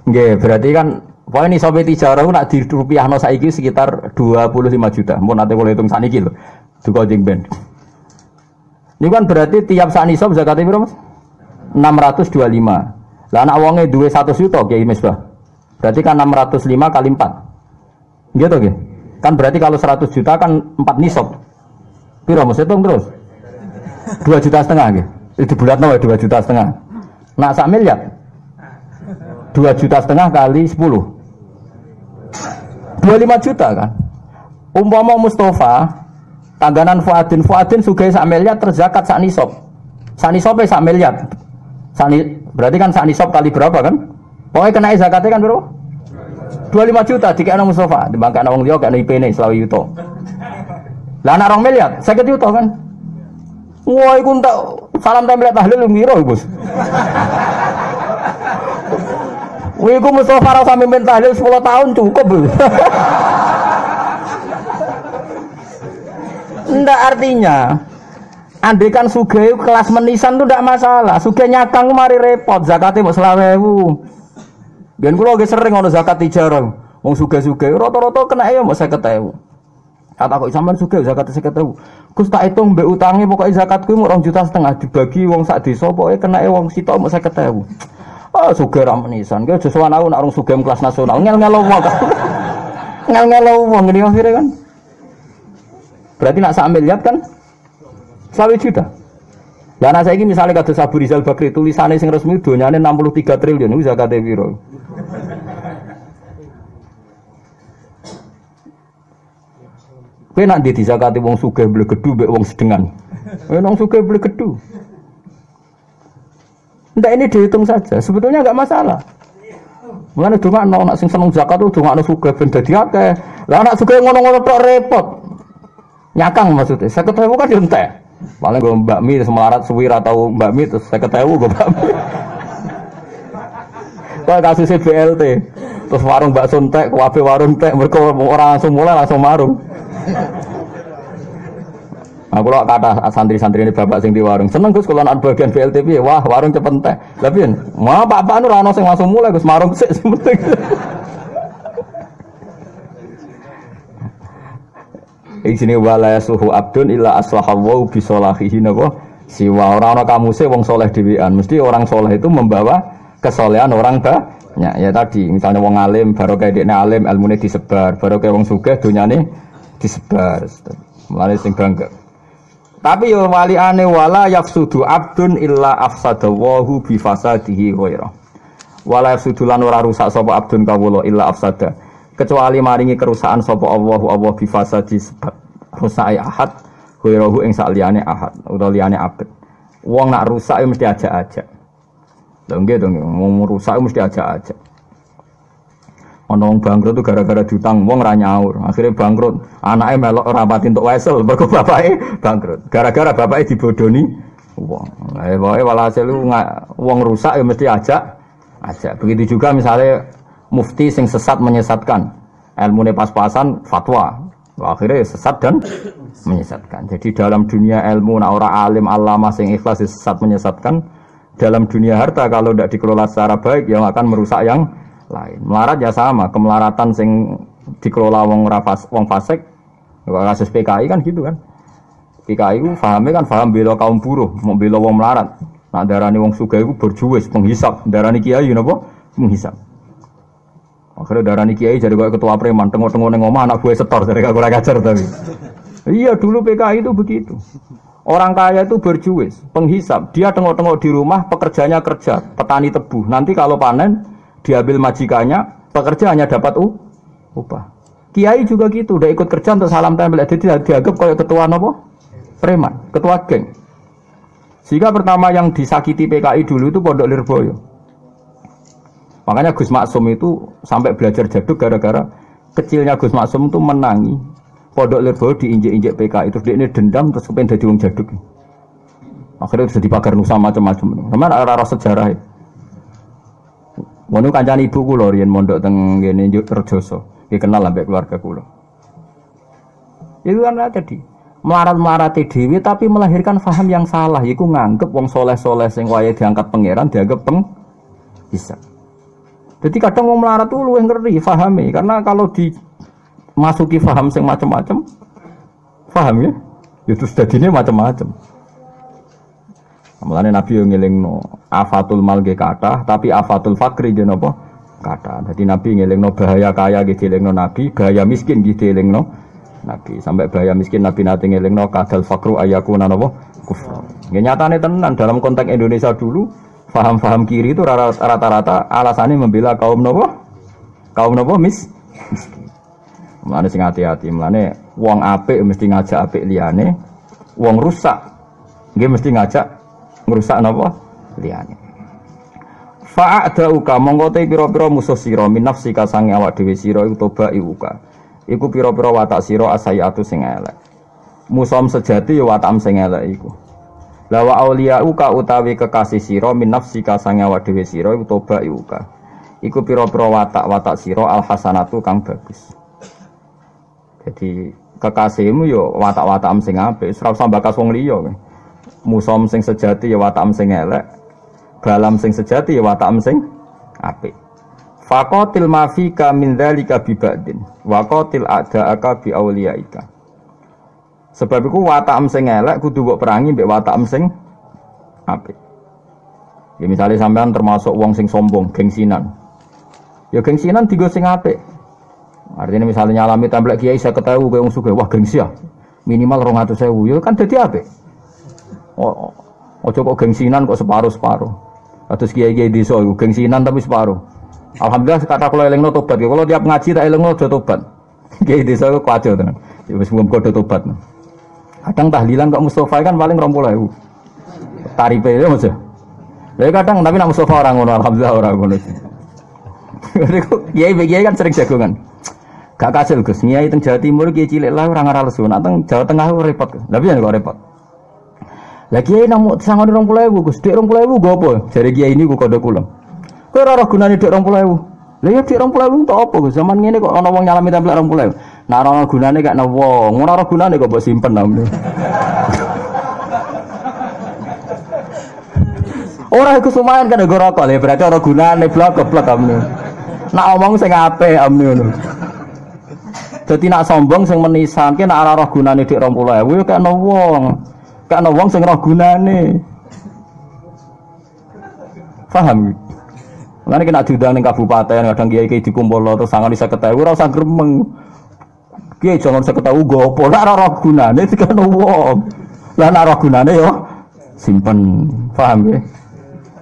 Nggih, berarti kan Pokoknya ini sobat tijarah nak di rupiah no saiki sekitar 25 juta. Mau nanti kalau hitung saniki loh, juga jeng ben. Ini kan berarti tiap saat nisab zakatnya berapa mas? 625. Lah anak wongnya dua satu juta kayak misbah. Berarti kan 605 kali 4. Gitu gitu. Kan berarti kalau 100 juta kan 4 nisab. Piro mas hitung terus? 2 juta setengah gitu. Itu bulat no 2 juta setengah. Nak sak miliar? 2 juta setengah kali 10 25 juta kan umpama Mustafa tangganan Fuadin Fuadin sugai sak miliar terzakat sak nisab sak nisab sak miliar sak ni- berarti kan sak nisab kali berapa kan? Pokoknya kena zakatnya kan berapa 25 juta dikena Mustafa. Dibangkana wong liya kena IP ini yuto. Lah anak rong miliar 50 yuto kan? Wah iku entek salam tempel tahlil miro bos Wih, gue Mustafa rasa mimpin tahlil 10 tahun cukup. *laughs* Ndak artinya Andai kan sugih kelas menisan tuh ndak masalah. Sugih nyakang mari repot, zakatnya mau selawe ewu. Biar gue lagi sering ngono zakat tijarah. Wong sugih-sugih rata-rata kena ya mau saya ketemu. Kata kok sampean sugih zakat saya ketemu. Gus tak hitung mbek utangnya pokoknya zakat mau rong juta setengah dibagi wong sak desa kena wong sitok saya ketemu. Ah sugih ra menisan. Gue sesuatu aku nak rong sugih kelas nasional ngel-ngel wong. *laughs* Ngel-ngel wong ini akhirnya kan. Berarti nak sak miliar kan Sawi juta. Lah anak ini misalnya kata Sabu Rizal Bakri tulisannya sing resmi donyane 63 triliun niku zakate piro? Kue nanti di zakat wong sugih beli gedhu beli wong sedengan. Kowe nong sugih beli gedhu. Ndak ini dihitung saja, sebetulnya enggak masalah. Mulane nong nak sing seneng zakat tuh dongakno suka ben dadi akeh. Lah anak suka ngono-ngono tok repot. Nyakang maksudnya. Saya ketemu kan entek. Paling gue mbak mi semelarat suwi atau mbak mi terus saya ketemu gue mbak mi. Kau kasusnya BLT, terus warung bakso entek, kuabe warung entek, mereka orang langsung mulai langsung marung. Aku lo kata santri-santri ini bapak sing di warung seneng gus kalau bagian BLT piye wah warung cepet entek. Tapi mau pak pak nu rano sing langsung mulai gus marung sih penting. *laughs* Ing sini wala suhu abdun illa aslahawu bi solahihi napa? Siwa. Ora ana kamuse wong soleh dhewean. Mesti orang soleh itu membawa kesolehan orang banyak. Ya tadi misalnya wong alim baru kayak dia alim ilmunya disebar. Baru kayak wong sugih dunyane disebar. Mulai sing bangga. Tapi yo wali ane wala yafsudu abdun illa afsadawahu bi fasadihi ghaira wala yafsudu lan ora rusak sapa abdun kawula illa afsada kecuali maringi kerusakan sapa Allahu Allah bi fasadi sebab rusake ahad ghairahu ing sak liyane ahad utawa liyane abad wong nak rusak ya mesti ajak-ajak lho nggih to wong rusak ya mesti ajak-ajak Ono wong bangkrut tuh gara-gara diutang wong ra nyaur. Akhirnya bangkrut. Anaknya melok rapati untuk wesel *laughs* mergo bapaknya bangkrut. Gara-gara bapaknya dibodoni wong. Lah pokoke walhasil wong rusak ya mesti ajak ajak. Begitu juga misalnya mufti sing sesat menyesatkan. Ilmune pas-pasan fatwa. Akhirnya sesat dan menyesatkan. Jadi dalam dunia ilmu nak ora alim alama sing ikhlas sesat menyesatkan. Dalam dunia harta kalau tidak dikelola secara baik yang akan merusak yang lain. Melarat ya sama, kemelaratan sing dikelola wong rafas, wong fasik. Kasus PKI kan gitu kan. PKI itu fahamnya kan faham bela kaum buruh, mau bela wong melarat. Nah darani wong suga itu berjuwis, penghisap. Darani kiai napa? Penghisap. Akhirnya darani kiai jadi ketua preman, tengok-tengok neng omah anak gue setor, jadi kurang ajar tapi. Iya dulu PKI itu begitu. Orang kaya itu berjuwis, penghisap. Dia tengok-tengok di rumah, pekerjanya kerja, petani tebu. Nanti kalau panen, diambil majikannya, pekerja hanya dapat uh, upah. Kiai juga gitu, udah ikut kerja untuk salam tempel, jadi dianggap kayak ketua nopo, preman, ketua geng. Sehingga pertama yang disakiti PKI dulu itu Pondok Lirboyo. Makanya Gus Maksum itu sampai belajar jaduk gara-gara kecilnya Gus Maksum itu menangi Pondok Lirboyo diinjek-injek PKI terus dia ini dendam terus kepengen jadi wong jaduk. Akhirnya terus dipagar nusa macam-macam. Memang arah sejarah ya. Mau kancane ibu kula riyen mondok teng ngene Rejoso. Ki kenal ambek keluarga kula. Itu kan tadi melarat-melarat dewi tapi melahirkan faham yang salah yaitu nganggep wong soleh-soleh sing wae diangkat pangeran dianggap peng bisa. Jadi kadang wong melarat tuh lu yang ngeri fahami karena kalau dimasuki faham sing macam-macam faham ya itu jadinya macam-macam. Mulane Nabi yang ngelingno afatul mal ge tapi afatul fakri ge napa kata. Jadi Nabi ngelingno bahaya kaya ge dilingno Nabi, bahaya miskin ge dilingno Nabi. Sampai bahaya miskin Nabi nate ngelingno kadal fakru ayakuna napa kufra. Tenan dalam konteks Indonesia dulu faham-faham kiri itu rata-rata alasannya membela kaum napa? Kaum napa mis. Mulane sing hati-hati, mulane wong apik mesti ngajak apik liyane, wong rusak nggih mesti ngajak ngrusak napa liyane. Fa'adauka mongko te pira-pira musuh sira min nafsika sange awak dhewe sira iku toba iuka. Iku pira-pira watak sira asayatu sing elek. Musom sejati ya watak sing elek iku lawa aulia uka utawi kekasih sira min nafsika sange awak sira iku toba iuka. Iku pira-pira watak-watak sira al hasanatu kang bagus. Jadi kekasihmu yo watak-watak sing apik ora usah bakas liya. Musom sing sejati ya watak sing elek balam sing sejati ya watak sing apik. Fakotil mafika min dzalika bi ba'din wa qatil a'da'aka bi Sebab iku watak sing elek kudu mbok perangi mbek watak sing apik Ya misalnya sampean termasuk wong sing sombong, gengsinan. Ya gengsinan digo sing apik. Artinya misalnya nyalami templek kiai saya ketahui kayak wong sugih, wah gengsi ya. Minimal 200.000 ya kan jadi apik. Oh, ojo kok gengsinan kok separuh-separuh. Atus kiai-kiai desa gengsinan tapi separuh. Alhamdulillah kata kula elingno tobat. Kalau tiap ngaji tak elingno aja tobat. *laughs* Kiai desa iku kacau tenan. Ya wis muga tobat. Kadang tahlilan kok Mustafa kan paling 20.000. Tarife ya Mas. ya. Ya kadang tapi nak Mustafa orang ngono alhamdulillah orang ngono. Kiai kiai kan sering jagongan. Gak kasil Gus, nyai teng Jawa Timur kiai cilik lah ora ngara lesu, nak teng Jawa Tengah repot. Lah piye kok repot? Lah kiai nang sangone 20.000 Gus, dik 20.000 go apa? Jare kiai ini ku kode kula. Kowe ora gunane dik 20.000. Lah ya dik 20.000 untuk apa Gus? Zaman ngene kok ana wong nyalami templek 20.000. Nah ora gunane gak ana wong, ora gunane kok mbok simpen namne. Ora iku lumayan kan nggo rokok ya berarti ora gunane blok blok amne. Nak omong sing apik amne ngono. Dadi nak sombong sing menisanke nak ora gunane dik 20.000 ya kena wong. Kena wong sing roh gunane. Paham? Mulane kena diundang ning kabupaten kadang kiai kiai dikumpul terus bisa ketahui ora usah gremeng. Kiai jangan bisa ketahui go apa nak ora roh gunane dikene wong. Lah nak gunane yo simpen. Paham ya?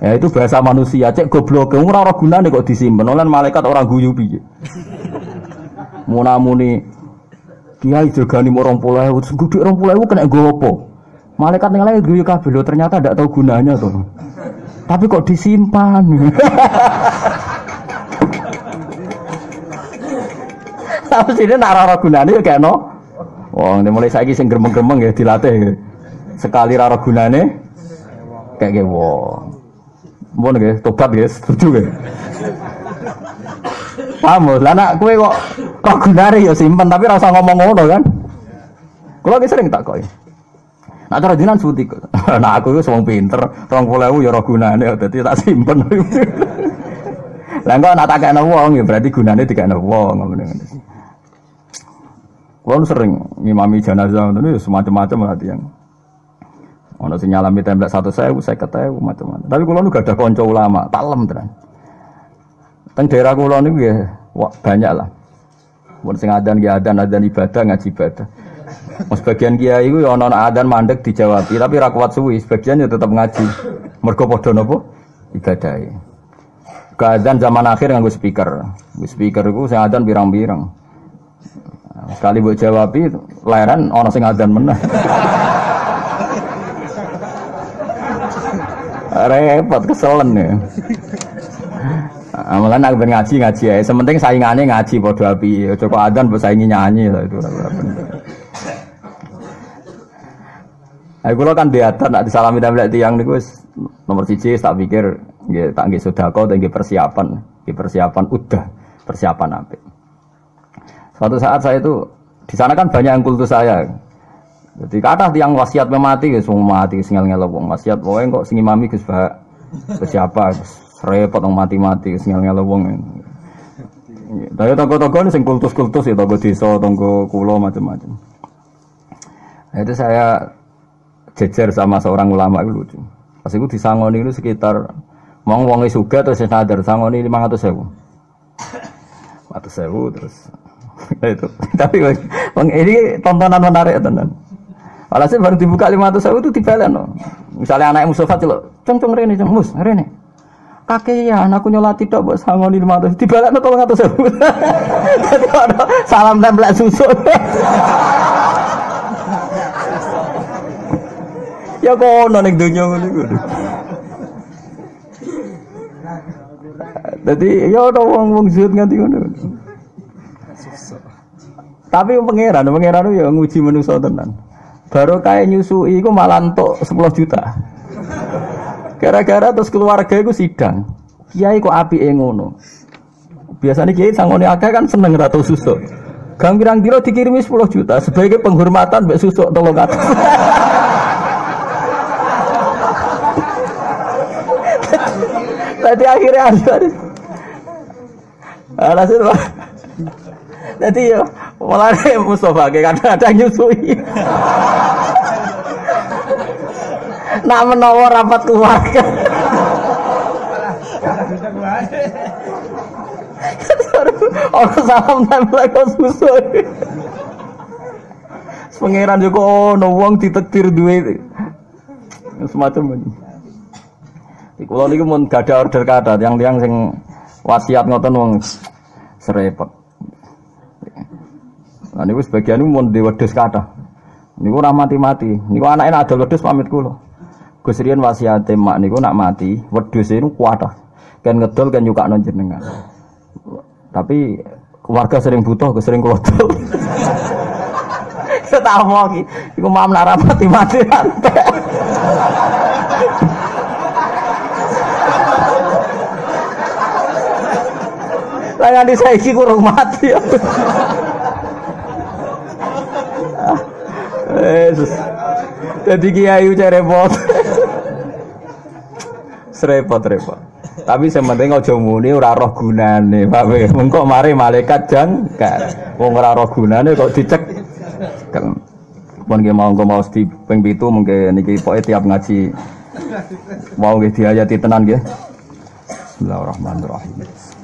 Ya itu bahasa manusia, cek goblok, kamu ora gunane kok disimpen. Olan malaikat orang guyu piye. Munamuni kiai jagani mau 20.000, terus gede 20.000 kena gopo. Malaikat yang lain guyu kabeh lho, ternyata tidak tahu gunanya tuh. Tapi kok disimpan. *laughs* Sini nak ora gunane ya kayak no. Wong ini mulai saiki sing gremeng-gremeng ya dilatih. Sekali rara gunane kayak ge wong. Mohon nggih, tobat nggih, setuju nggih. Paham, lah nak kok kok gunane ya simpen tapi rasa ngomong ngono kan. Kulo ki sering tak kok. Nak cara jinan suti kok. *laughs* Nah aku itu wong pinter, 20.000 ya ora gunane dadi tak simpen. *laughs* Lah kok nak tak kena wong ya berarti gunane dikene wong ngene ngene. Kulo sering ngimami jenazah itu semacam-macam berarti yang Ono sing nyalami templek satu saya, saya ketahui macam-macam. Tapi kulo nu gak ada konco ulama, talem tenan. Teng daerah kulo niku ya banyak lah. Mun sing adan ya adan adan ibadah ngaji ibadah. Mas sebagian kiai iku ya ono adan mandek dijawabi, tapi ra kuat suwi, sebagian ya tetap ngaji. Mergo padha napa? Ibadahe. Keadaan zaman akhir nganggo speaker. Nggo speaker iku sing adan pirang-pirang. Sekali buat jawabi, leren ono sing adan meneh. repot keselen ya. Amalan aku ben ngaji ngaji ya. Sementing saingannya ngaji podo api. Coba adan bersaingi nyanyi lah itu. Aku lo kan di atas nak disalami dan tiang niku nomor siji tak pikir nggih tak nggih sedekah dan nggih persiapan, persiapan udah, persiapan apa. Suatu saat saya itu di sana kan banyak yang kultus saya. Jadi kata tiang wasiat memati guys, semua mati singgal ngel wong wasiat pokoknya kok sing imami gus bah siapa repot wong mati-mati singgal ngel wong. Tapi toko-toko ini sing kultus-kultus ya toko desa, toko kulo macam-macam. Nah, itu saya jejer sama seorang ulama itu lucu. Pas itu disangoni itu sekitar mau wongi suga terus sadar sangoni lima ratus sewu. Ratus sewu terus *laughs* itu. Tapi ini tontonan menarik tenan. Walhasil baru dibuka lima ratus itu dibalen no. Misalnya anak Mustafa celok, ceng ceng rene ceng mus rene. Kakek ya anakku nyolat tidak buat sangoni lima ratus dibalen no tolong. Jadi ada salam template susu. *laughs* ya kono ning donya ngono iku. Dadi ya ada wong-wong zuhud nganti ngono. Tapi pangeran, pangeran ya nguji manusa tenan. Baru kayak nyusui iku malah entuk 10 juta. Gara-gara terus keluarga iku sidang. Kiai kok apike ngono. Biasanya kiai sangone akeh kan seneng ra tau susuk. Gang pirang diro dikirimi 10 juta sebagai penghormatan mbek susuk tolong atas. Tadi akhirnya ada. Alhasil. Jadi ya malah Mustafa kadang-kadang nyusui. Nak menawa rapat keluarga. Orang salam tempel kok susu. Pangeran juga oh no wong ditektir duit. Semacam ini. Kalau niku mun gak ada order kata yang tiang sing wasiat ngoten wong serepot. Nah, niku sebagian niku mun di wedhus kathah. Niku ora mati-mati. Niku anake nak adol wedhus pamit kula. Gus Rian wasiate mak niku nak mati, wedhus niku kuatah. Kan ngedol kan nyukakno jenengan. Tapi keluarga sering butuh, sering kelodol. Ya *laughs* tak omong iki. Iku mam nak ra mati-mati rantek. *laughs* Lah nganti saiki kurang mati. *laughs* Yesus. Jadi kiai udah repot. Serepot repot. Tapi sementing aja muni ora roh gunane, Pak. Mengko mari malaikat jangkar. Wong ora roh gunane kok dicek. Pun nggih mau mau di ping 7 mungkin niki pokoke tiap ngaji mau nggih diayati tenan nggih. Bismillahirrahmanirrahim.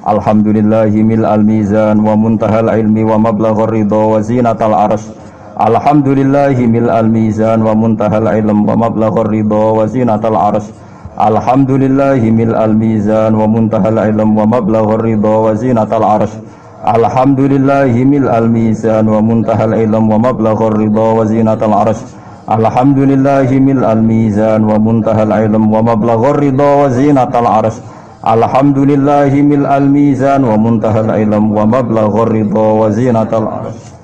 Alhamdulillahi mil al mizan wa muntahal ilmi wa mablaghur ridha wa zinatal arsy. Alhamdulillahi mil al mizan wa muntahal ilm wa mablaghur ridha wa zinatal arsy. Alhamdulillahi mil al mizan wa muntahal ilm wa mablaghur ridha wa zinatal arsy. Alhamdulillahi mil al mizan wa muntahal ilm wa mablaghur ridha wa zinatal arsy. Alhamdulillahi mil al mizan wa muntahal ilm wa mablaghur ridha wa zinatal arsy. Alhamdulillahi mil al mizan wa muntahal ilm wa mablaghur ridha wa zinatal arsy.